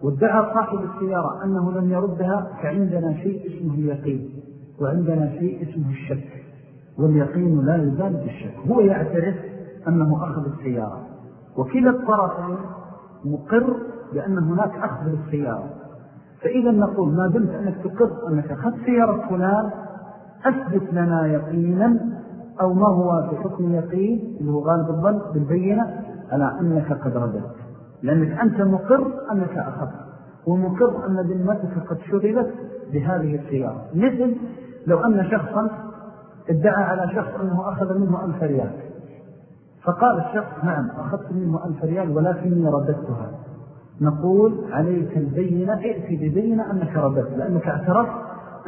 وادعى صاحب السيارة أنه لم يردها فعندنا شيء اسمه اليقين وعندنا شيء اسمه الشك واليقين لا يزال بالشك. هو يعترف أنه أخذ السيارة. وكلا الطرفين مقر بأن هناك أخذ للسيارة. فإذا نقول ما دمت أنك تقر أنك أخذت سيارة فلان أثبت لنا يقينا أو ما هو بحكم يقين اللي هو غالب الظن بالبينة على أنك قد ردت. لأنك أنت مقر أنك أخذت ومقر أن ذمتك قد شغلت بهذه السيارة. مثل لو أن شخصا ادعى على شخص أنه أخذ منه ألف ريال. فقال الشخص نعم أخذت منه ألف ريال ولكني رددتها. نقول عليك البينة ائتي ببينة أنك رددت لأنك اعترفت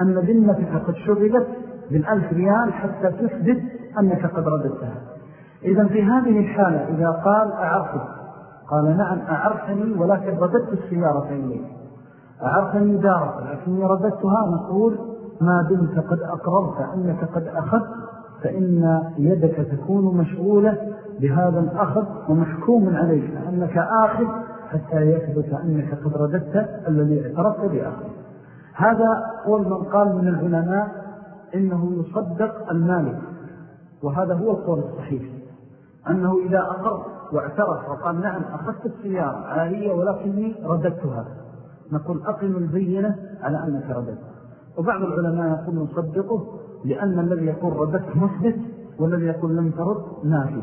أن ذمتك قد شغلت بالألف ريال حتى تثبت أنك قد رددتها. إذا في هذه الحالة إذا قال أعرفت قال نعم أعرفني ولكن رددت السيارة إليك أعرفني دارك لكني رددتها. نقول ما دمت قد أقررت أنك قد أخذت فإن يدك تكون مشغولة بهذا الأخذ ومحكوم عليك أنك آخذ حتى يثبت أنك قد رددت الذي اعترفت بأخذ هذا قول من قال من العلماء إنه يصدق المالك. وهذا هو القول الصحيح أنه إذا أقر واعترف وقال نعم أخذت السيارة عارية ولكني رددتها. نقول أقم البينة على أنك رددت. وبعض العلماء يقول نصدقه لأن الذي يقول رددت مثبت والذي يقول لم ترد نافي.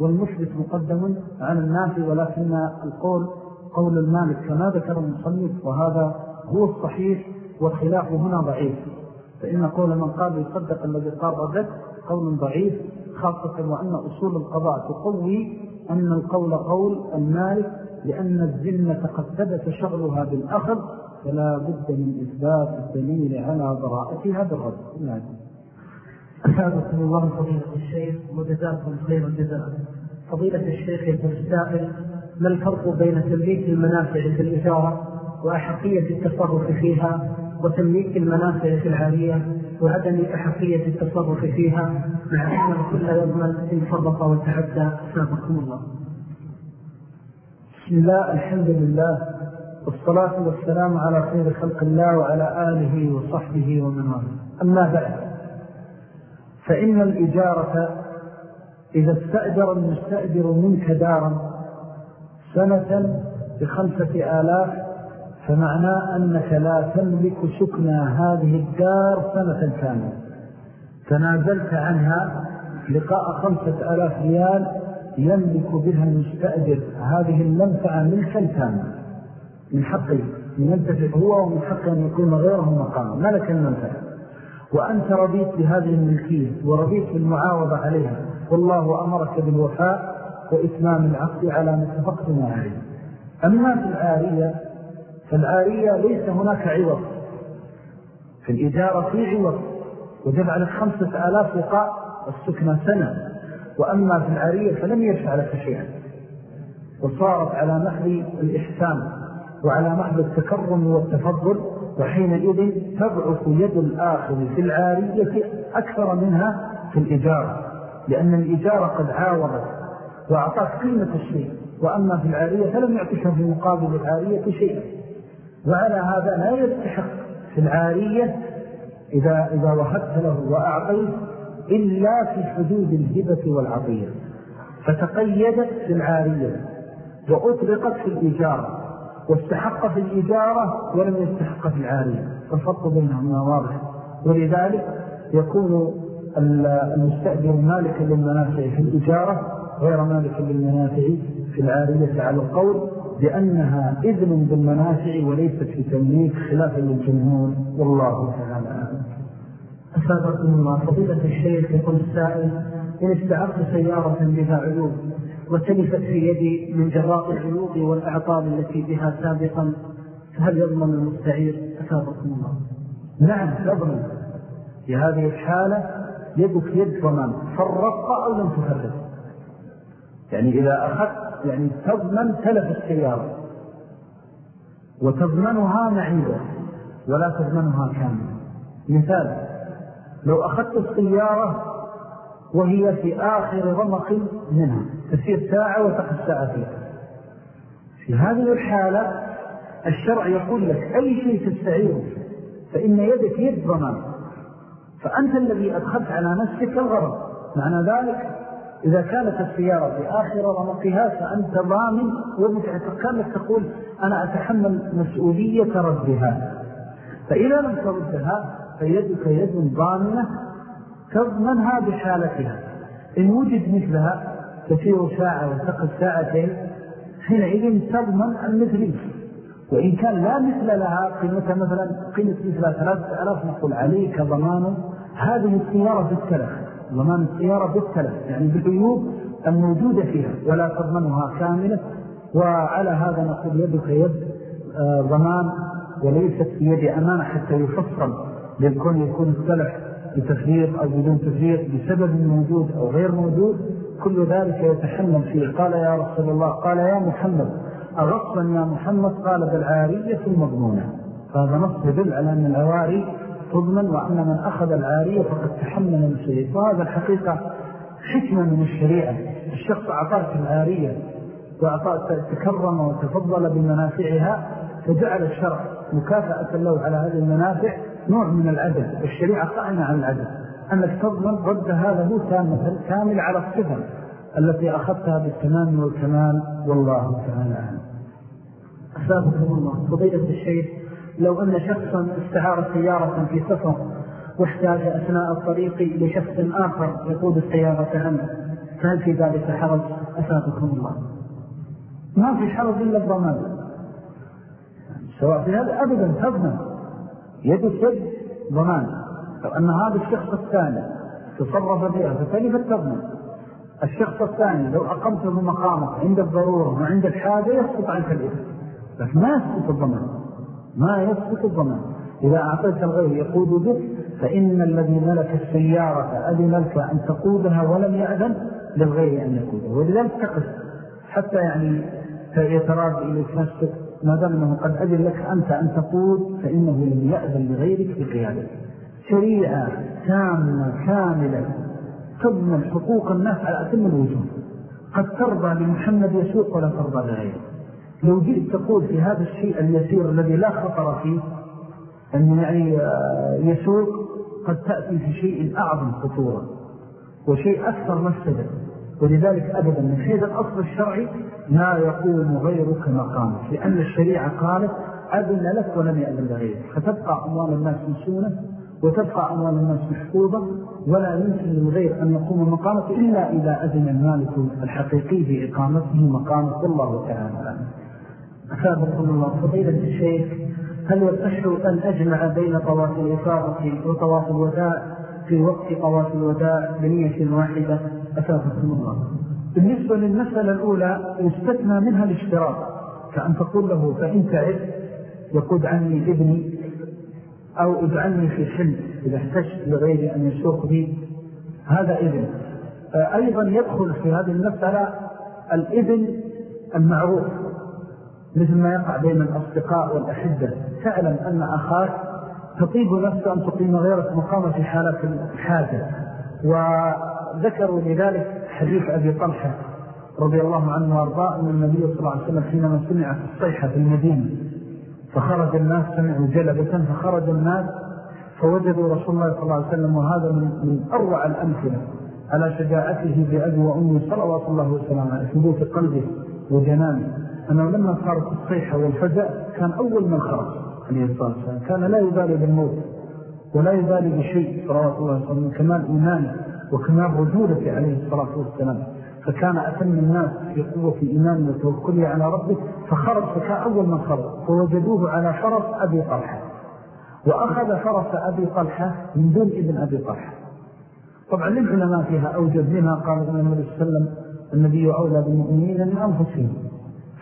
والمثبت مقدم على النافي ولكن القول قول المالك كما ذكر المصنف وهذا هو الصحيح والخلاف هنا ضعيف. فإن قول من قال يصدق الذي قال ردد قول ضعيف خاصة وأن أصول القضاء تقوي أن القول قول المالك لأن الذمة قد ثبت شغلها بالأخذ فلا بد من إثبات الدليل على براءتها بالرد. أسابقكم الله فضيلة الشيخ وجزاكم خير الجزاء فضيلة الشيخ السائل ما الفرق بين تمليك المنافع في الإجارة وأحقية التصرف فيها وتمليك المنافع في العالية؟ وعدم أحقية التصرف فيها. مع أن الكل يضمن إن فرط وتعدى. سابقكم الله. بسم الله الحمد لله والصلاة والسلام على خير خلق الله وعلى آله وصحبه ومن والاه. أما بعد فإن الإجارة إذا استأجر المستأجر منك دارا سنة بخمسة آلاف فمعناه أنك لا تملك سكنى هذه الدار سنة كاملة. تنازلت عنها لقاء خمسة آلاف ريال يملك بها المستأجر. هذه المنفعة ملكا كاملا. من حقه من هو ومن حقه أن يكون غيره مقاما ملك المنفعة وأنت رضيت بهذه الملكية ورضيت بالمعاوضة عليها. والله أمرك بالوفاء وإتمام العقد على ما عليه. أما في الآرية فالآرية ليس هناك عوض. في الإجارة في عوض. وجب على خمسة آلاف وقاء السكنة سنة. وأما في العارية فلم يشفع لك شيئا. وصارت على محض الإحسان وعلى محض التكرم والتفضل وحينئذ تضعف يد الآخر في العارية أكثر منها في الإجارة لأن الإجارة قد عاوضت وأعطاك قيمة الشيء. وأما في العارية فلم يعطيك في مقابل العارية شيئا وعلى هذا لا يستحق في العارية إذا, إذا وهبت له وأعطيت إلا في حدود الهبة والعطية. فتقيدت في العارية وأطلقت في الإجارة واستحق في الإجارة ولم يستحق في العارية. فالفرق بينهما واضح. ولذلك يكون المستأجر مالكا للمنافع في الإجارة غير مالك للمنافع في العارية على القول بأنها إذن بالمنافع وليست في تمليك خلافا للجمهور والله تعالى أعلم. أسابقكم الله. فضيلة الشيخ يقول السائل إن استعرت سيارة بها عيوب وتلفت في يدي من جراء العيوب والأعطال التي بها سابقا فهل يضمن المستعير؟ أسابقكم الله. نعم يضمن. في هذه الحالة يدك يد ضمان فرقت أو لم تفرق. يعني إذا أخذت يعني تضمن تلف السيارة. وتضمنها معيبة ولا تضمنها كاملة. مثال لو أخذت السيارة وهي في آخر رمق منها تسير ساعة وتقف ساعة فيها. في هذه الحالة الشرع يقول لك أي شيء تستعيره فإن يدك يد ضمان فأنت الذي أدخلت على نفسك الغرض. معنى ذلك إذا كانت السيارة في آخر رمقها فأنت ضامن ومتعتقل تقول أنا أتحمل مسؤولية ردها فإذا لم تردها فيدك يد ضامنة تضمنها بحالتها. إن وجد مثلها تسير ساعة وتقف ساعتين حينئذ تضمن المثلين وإن كان لا مثل لها قيمتها مثلا قيمة مثلها ثلاثة ألاف نقول عليك ضمان. هذه السيارة بالتلف ضمان السيارة بالتلف يعني بالعيوب الموجودة فيها ولا تضمنها كاملة. وعلى هذا نقول يدك يد آه، ضمان وليست يد أمانة حتى يفصل للكون يكون السلف بتفريط أو بدون تفريط بسبب موجود أو غير موجود. كل ذلك يتحمل فيه. قال يا رسول الله قال يا محمد أغصبا يا محمد؟ قال بالعارية المضمونة فهذا نص يدل على أن العواري تضمن وأن من أخذ العارية فقد تحمل مسؤولية وهذا الحقيقة حكمة من الشريعة. الشخص أعطاك العارية وأعطاك تكرم وتفضل بمنافعها فجعل الشرع مكافأة له على هذه المنافع نوع من العدل والشريعة قائمة عن العدل أنك تضمن رد هذا هو كامل على الصفة التي أخذتها بالتمام والكمال والله تعالى أسابقكم الله. فضيلة الشيخ لو أن شخصا استعار سيارة في سفر واحتاج أثناء الطريق لشخص آخر يقود السيارة عنه فهل في ذلك حرج؟ أسابقكم الله. ما في حرج إلا الضمان. سواء في هذا أبدا تضمن يد السد ضمان. لو أن هذا الشخص الثاني تصرف بها فتلف التضمن الشخص الثاني لو أقمته مقامك عند الضرورة وعند الحاجة يسقط عنك الإثم. لكن ما يسقط الضمان. ما يسقط الضمان. إذا أعطيت الغير يقود بك فإن الذي ملك السيارة أذن لك أن تقودها ولم يأذن للغير أن يقودها. ولذلك تقف حتى يعني يتراد إليك نفسك. ما دام أنه قد أذن لك أنت أن تقود فإنه لم يأذن لغيرك بقيادك شريعة تامة كاملة تضمن حقوق الناس على أتم الوجود قد ترضى لمحمد يسوق ولا ترضى لغيره. لو جئت تقول في هذا الشيء اليسير الذي لا خطر فيه أن يعني آه، يسوق قد تأتي في شيء أعظم خطورة وشيء أكثر مفسدة ولذلك أبدا من حيث الأصل الشرعي لا يقوم غيرك مقامك لأن الشريعة قالت أذن لك ولم يأذن لغيرك. فتبقى أموال الناس مسونة وتبقى أموال الناس محفوظة ولا يمكن للغير أن يقوم مقامك إلا إذا أذن المالك الحقيقي في إقامته مقامك والله تعالى. أسابقكم الله. فضيلة الشيخ هل يصح أن أجمع بين طواف الإفاضة وطواف الوداع في وقت طواف الوداع بنية واحدة؟ أسابقكم الله. بالنسبة للمسألة الأولى يستثنى منها الاشتراك كأن تقول له فإن تعب يقود عني ابني أو اجعلني في حلم إذا احتجت لغيري أن يسوق بي. هذا إذن أيضا يدخل في هذه المسألة الإذن المعروف. مثل ما يقع بين الأصدقاء والأحدة تعلم أن أخاك تطيب نفسه أن تقيم غيرك مقامة في حالة الحاجة. وذكروا لذلك حديث أبي طلحة رضي الله عنه وأرضاه أن النبي صلى الله عليه وسلم حينما سمع في الصيحة في المدينة فخرج الناس سمعوا جلبة فخرج الناس فوجدوا رسول الله صلى الله عليه وسلم وهذا من, من أروع الأمثلة على شجاعته بأبي وأمي صلى الله عليه وسلم على ثبوت قلبه وجنانه. أنه لما صارت الصيحة والفزع كان أول من خرج عليه الصلاة والسلام. كان لا يبالي بالموت ولا يبالي بشيء صلى الله عليه وسلم كمال إيمانه وكمال رجولته عليه الصلاة والسلام. فكان أتم الناس في قوة إيمان وتوكله على ربه فخرج فكان أول من خرج. فوجدوه على فرس أبي طلحة. وأخذ فرس أبي طلحة من دون ابن أبي طلحة. طبعا للعلماء فيها أوجد منها قال النبي صلى الله عليه وسلم النبي أولى بالمؤمنين من أنفسهم.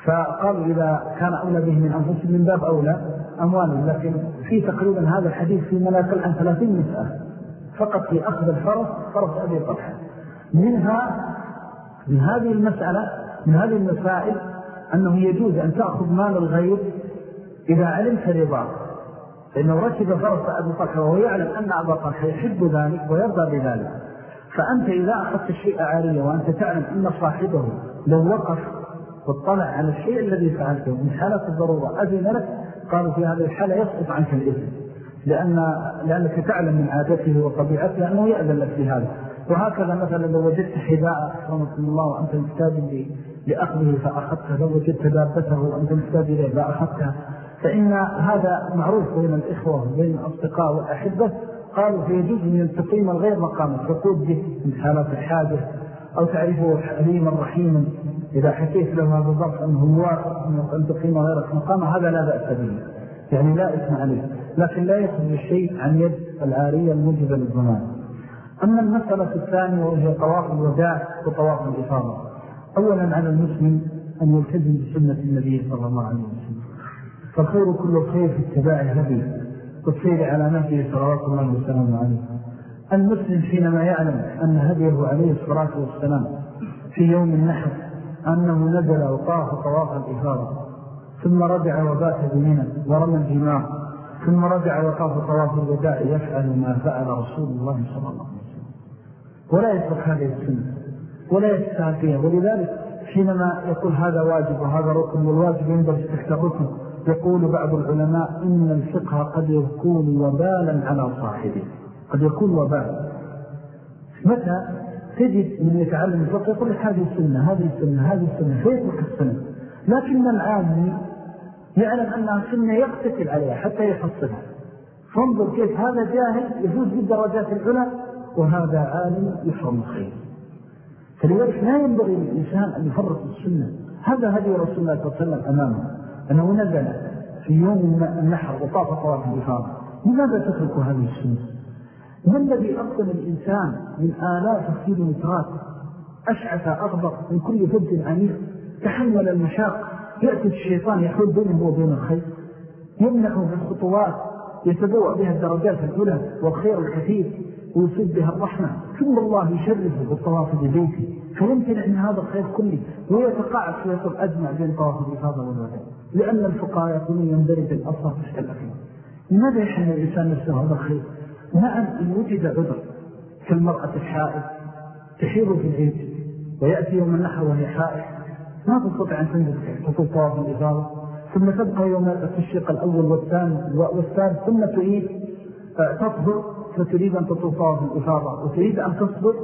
فقالوا إذا كان أولى به من أنفسهم من باب أولى أموالهم لكن في تقريبا هذا الحديث في ملاك عن ثلاثين مسألة. فقط في أخذ الفرس فرس أبي طلحة. منها من هذه المسألة من هذه المسائل أنه يجوز أن تأخذ مال الغير إذا علمت رضاه فإنه ركب فرس أبي طلحة وهو يعلم أن أبا طلحة يحب ذلك ويرضى بذلك. فأنت إذا أخذت الشيء عارية وأنت تعلم أن صاحبه لو وقف واطلع على الشيء الذي فعلته من حالة الضرورة. أذن لك قالوا في هذه الحالة يسقط عنك الإذن لأن لأنك تعلم من عادته وطبيعته أنه يأذن لك في هذا. وهكذا مثلا لو وجدت حذاء أكرمكم الله وأنت محتاج لأخذه فأخذته. لو وجدت دابته وأنت محتاج إليه فأخذتها فإن هذا معروف بين الإخوة بين الأصدقاء والأحبة. قالوا فيجوز أن تقيم الغير مقامه تقود به من حالات الحاجة أو تعرفه حليما رحيما. إذا حكيت له هذا أنه موافق أن تقيم غيرك مقامة هذا لا بأس به. يعني لا إثم عليه. لكن لا يخرج الشيء عن يد العارية الموجبة للضمان أما المسألة الثانية وهي طواف الوداع وطواف الإفاضة. أولا على المسلم أن يلتزم بسنة النبي صلى الله عليه وسلم. فالخير كل الخير في اتباع الهدي والسير على نهجه صلوات الله وسلامه عليه. المسلم حينما يعلم أن هديه عليه الصلاة والسلام في يوم النحر أنه نزل وطاف طواف الإفاضة ثم رجع وبات بمنا ورمى الجماع ثم رجع وطاف طواف الوداع يفعل ما فعل رسول الله صلى الله عليه وسلم. ولا يترك هذه السنة ولا يستهل فيها ولذلك حينما يقول هذا واجب وهذا ركن والواجب ينبغي تحت يقول بعض العلماء إن الفقه قد يكون وبالا على صاحبه قد يكون وبالا. متى؟ تجد من يتعلم الفقه يقول هذه السنة هذه السنة هذه السنة فيترك السنة لكن العامي يعلم أنها سنة يقتتل عليها حتى يحصلها. فانظر كيف هذا جاهل يفوز بالدرجات العلى وهذا عالم يحرم الخير. فلذلك لا ينبغي للإنسان أن يفرق السنة. هذا هدي رسول الله صلى الله عليه وسلم أمامه. أنه نزل في يوم النحر وطاف طواف الإفاضة. لماذا تترك هذه السنة؟ ما الذي أفضل الإنسان من آلاف الكيلومترات أشعث أغبر من كل فج عميق تحمل المشاق يأتي الشيطان يحول بينه وبين الخير. يمنحه في الخطوات يتبوع بها الدرجات الأولى والخير الكثير ويصيب بها الرحمة. ثم الله يشرفه بالطواف ببيته. فيمتنع من هذا الخير كله ويتقاعد يطل أجمع بين طواف الإفاضة والوداع لأن الفقهاء يقولون يندرج الأصل تحت الأخير. لماذا يحمل الإنسان نفسه هذا الخير؟ نعم إن وجد عذر كالمرأة الحائض تحير في العيد ويأتي يوم النحر وهي حائض ما تستطيع أن تنزل تطول طواف الإفاضة ثم تبقى يوم التشريق الأول والثاني والثالث ثم تعيد آه، تطهر فتريد أن تطوف طواف الإفاضة وتريد أن تصبر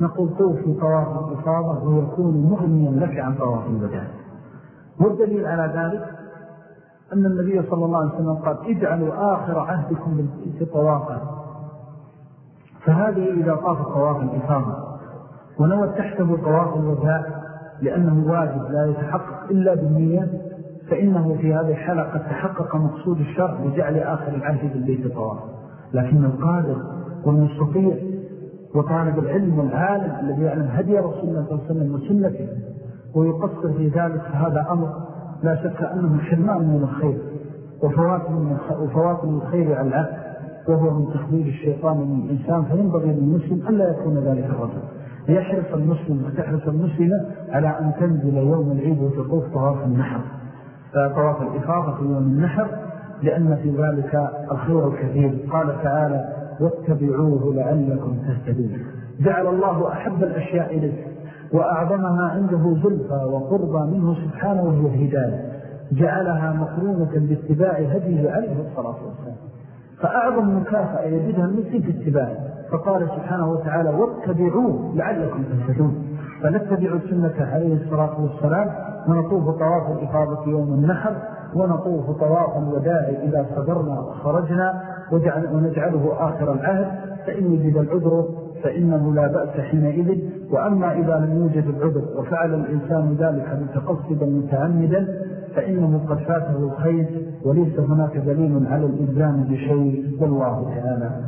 نقول طوف طواف الإفاضة ويكون مغنيا لك عن طواف الوداع. والدليل على ذلك أن النبي صلى الله عليه وسلم قال اجعلوا آخر عهدكم في طوافه. فهذه إذا طاف طواف الإفاضة ونوت تحته طواف الوداع لأنه واجب لا يتحقق إلا بالنية فإنه في هذه الحالة قد تحقق مقصود الشرع بجعل آخر العهد بالبيت طواف. لكن القادر والمستطيع وطالب العلم والعالم الذي يعلم هدي رسول الله صلى الله عليه وسلم وسنته ويقصر في ذلك فهذا أمر لا شك أنه حرمان من الخير وفوات من الخير على العهد. وهو من تخبير الشيطان من الإنسان فينبغي للمسلم ألا يكون ذلك الرجل. يحرص المسلم وتحرص المسلمة على أن تنزل يوم العيد وتطوف طواف النحر. طواف الإفاضة في يوم النحر لأن في ذلك الخير الكثير. قال تعالى واتبعوه لعلكم تهتدون. جعل الله أحب الأشياء إليه وأعظمها عنده زلفى وقربى منه سبحانه وهو الهداية. جعلها مقرونة باتباع هديه عليه الصلاة والسلام. فأعظم مكافأة يجدها المسلم في اتباعه فقال سبحانه وتعالى واتبعوه لعلكم تهتدون. فنتبع السنة عليه الصلاة والسلام ونطوف طواف الإفاضة يوم النحر ونطوف طواف الوداع إذا صدرنا وخرجنا ونجعله آخر العهد. فإن وجد العذر فإنه لا بأس حينئذ. وأما إذا لم يوجد العذر وفعل الإنسان ذلك متقصدا متعمدا فإنه قد فاته الخير وليس هناك دليل على الإلزام بشيء والله تعالى.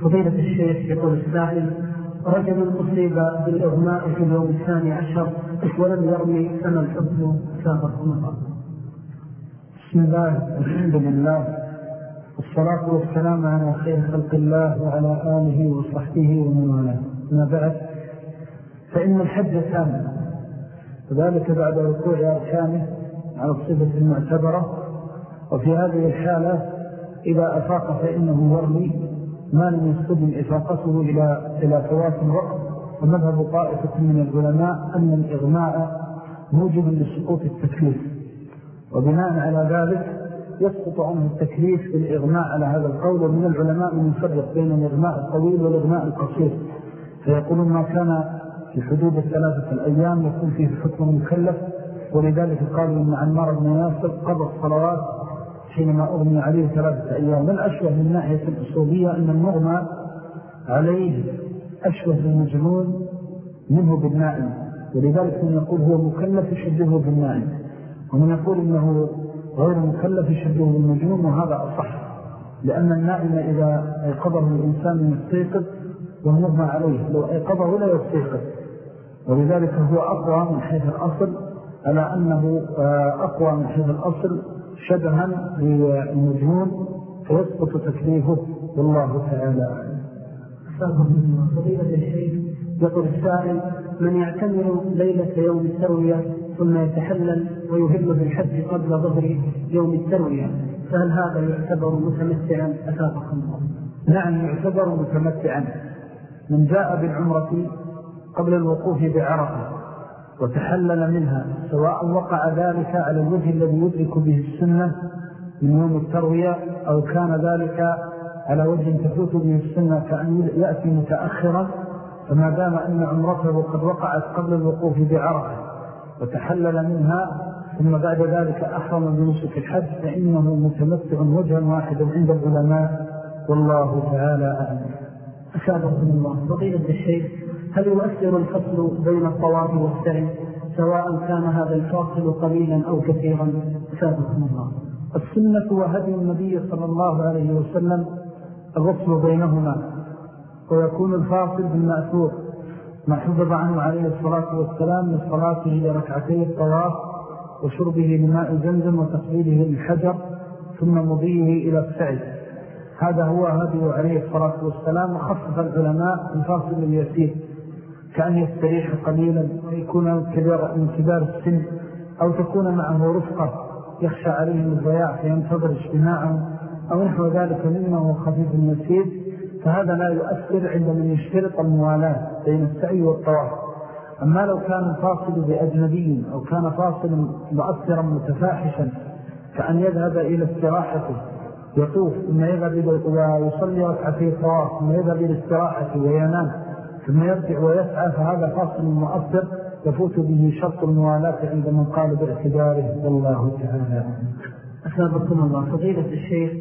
فضيلة الشيخ يقول السائل رجل مصيب بالإغماء في اليوم الثاني عشر ولم يرمي فما الحكم؟ سابق مطر بسم الله الحمد لله. والصلاة والسلام على خير خلق الله وعلى آله وصحبه ومن والاه. ما بعد فإن الحج كامل وذلك بعد وقوع أركانه على الصفة المعتبرة. وفي هذه الحالة إذا أفاق فإنه يرمي. ما لم يستدم إفاقته إلى إلى فوات الوقت. ومذهب طائفة من العلماء أن الإغماء موجب لسقوط التكليف. وبناء على ذلك يسقط عنه التكليف بالإغماء على هذا القول ومن العلماء من يفرق بين الإغماء الطويل والإغماء القصير. فيقولون ما كان في حدود الثلاثة الأيام يكون فيه حكم مكلف ولذلك قالوا إن عمار بن ياسر قضى الصلوات حينما أغمي عليه ثلاثة أيام. أشوه من ناحية الأصولية أن المغمى عليه أشوه بالمجنون منه بالنائم. ولذلك من يقول هو مكلف يشبهه بالنائم. ومن يقول إنه غير مكلف يشبهه بالمجنون وهذا أصح. لأن النائم إذا أيقظه الإنسان يستيقظ والمغمى عليه. لو أيقظه لا يستيقظ. ولذلك هو أقوى من حيث الأصل على أنه آه، أقوى من حيث الأصل شبها للمجنون فيسقط تكليفه. والله تعالى فضيلة الشيخ. يقول السائل من يعتمر ليلة يوم التروية؟ ثم يتحلل ويهل بالحج قبل ظهر يوم التروية. فهل هذا يعتبر متمتعا؟ أثابكم الله. نعم يعتبر متمتعا. من جاء بالعمرة قبل الوقوف بعرفة وتحلل منها سواء وقع ذلك على الوجه الذي يدرك به السنة من يوم التروية أو كان ذلك على وجه تفوت به السنة كأن يأتي متأخرا فما دام أن عمرته قد وقعت قبل الوقوف بعرفة وتحلل منها ثم بعد ذلك أحرم بنسك الحج فإنه متمتع وجها واحدا عند العلماء. والله تعالى أعلم. أسابقكم الله. فضيلة الشيخ هل يؤثر الفصل بين الطواف والسعي سواء كان هذا الفاصل قليلا أو كثيرا؟ أسابقكم الله. السنة وهدي النبي صلى الله عليه وسلم الوصل بينهما ويكون الفاصل بالمأثور. ما حفظ عنه عليه الصلاة والسلام من صلاته لركعتي الطواف وشربه لماء زمزم وتقبيله للحجر ثم مضيه إلى السعي. هذا هو هدي عليه الصلاة والسلام وخفف العلماء الفاصل اليسير. كأن يستريح قليلا ويكون من كبار السن أو تكون معه رفقة يخشى عليهم الضياع فينتظر اجتماعهم أو نحو ذلك مما هو خفيف يسير. فهذا لا يؤثر عند من يشترط الموالاة بين السعي والطواف. أما لو كان الفاصل بأجنبي أو كان فاصلا مؤثرا متفاحشا كأن يذهب إلى استراحته يطوف ثم يذهب ويصلي ركعتي الطواف ثم يذهب إلى استراحته وينام ثم يرجع ويسعى فهذا فاصل مؤثر يفوت به شرط الموالاة عند من قال باعتباره. والله تعالى أسابقكم الله. فضيلة الشيخ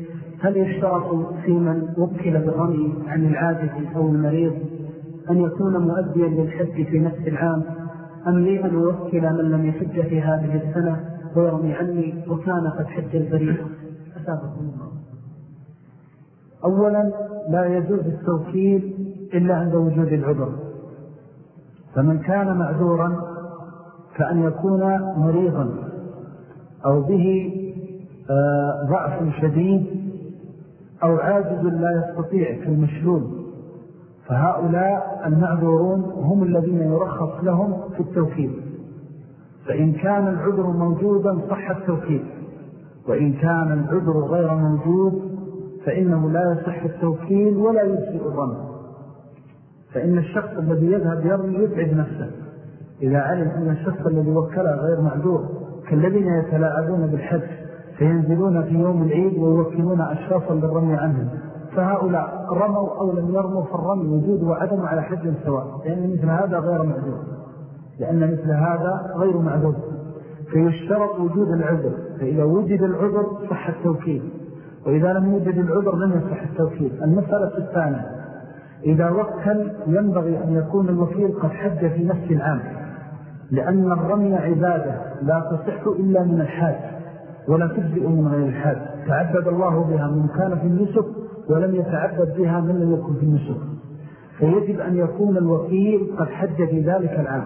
هل يشترط في من وكل بالرمي عن العاجز أو المريض أن يكون مؤديا للحج في نفس العام؟ أم لي أن أوكل من لم يحج في هذه السنة ويرمي عني وكان قد حج البريد؟ أسابقكم الله. أولا لا يجوز التوكيل إلا عند وجود العذر. فمن كان معذورا كأن يكون مريضا أو به آه، ضعف شديد أو عاجز لا يستطيع كالمشلول فهؤلاء المعذورون هم الذين يرخص لهم في التوكيل فإن كان العذر موجودا صح التوكيل وإن كان العذر غير موجود فإنه لا يصح التوكيل ولا يجزئ الرمى فإن الشخص الذي يذهب يرمي يبعد نفسه. إذا علم أن الشخص الذي وكله غير معذور كالذين يتلاعبون بالحج فينزلون في يوم العيد ويوكلون أشخاصا للرمي عنهم. فهؤلاء رموا أو لم يرموا فالرمي وجود وعدم على حد سواء. لأن مثل هذا غير معذور لأن مثل هذا غير معذور فيشترط وجود العذر. فإذا وجد العذر صح التوكيل. وإذا لم يوجد العذر لم يصح التوكيل. المسألة الثانية إذا وكل ينبغي أن يكون الوكيل قد حج في نفس العام. لأن الرمي عبادة لا تصح إلا من الحاج. ولا تجزئ من غير الحاج. تعبد الله بها من كان في النسك ولم يتعبد بها من لم يكن في النسك. فيجب أن يكون الوكيل قد حج في ذلك العام.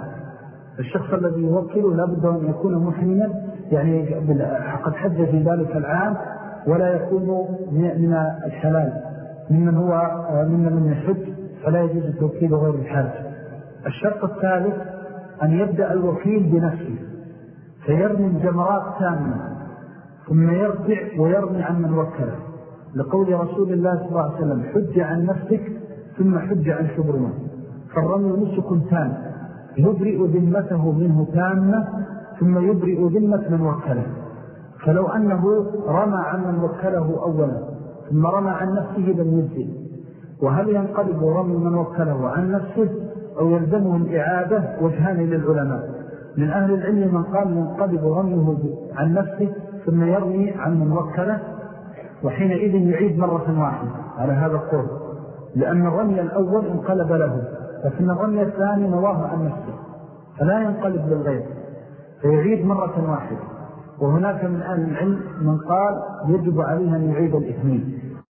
الشخص الذي يوكله لابد أن يكون محرما يعني قد حج في ذلك العام ولا يكون من الحلال ممن هو ممن من يحج فلا يجوز توكيل غير الحاج. الشرط الثالث أن يبدأ الوكيل بنفسه فيرمي الجمرات تامة ثم يرجع ويرمي عن من وكله. لقول رسول الله صلى الله عليه وسلم حج عن نفسك ثم حج عن شبرنا فالرمي نسك تام. يبرئ ذمته منه تامة ثم يبرئ ذمة من وكله. فلو أنه رمى عن من وكله أولا ثم رمى عن نفسه لم يجزي وهل ينقلب رمي من وكله عن نفسه أو يلزمه الإعادة وجهان للعلماء؟ من أهل العلم من قال ينقلب رميه عن نفسه ثم يرمي عن من وكله وحينئذ يعيد مرة واحدة على هذا القول لأن الرمي الأول انقلب له لكن الرمي الثاني نواه عن نفسه فلا ينقلب للغير فيعيد مرة واحدة. وهناك من أهل العلم من قال يجب عليها أن يعيد الإثمين.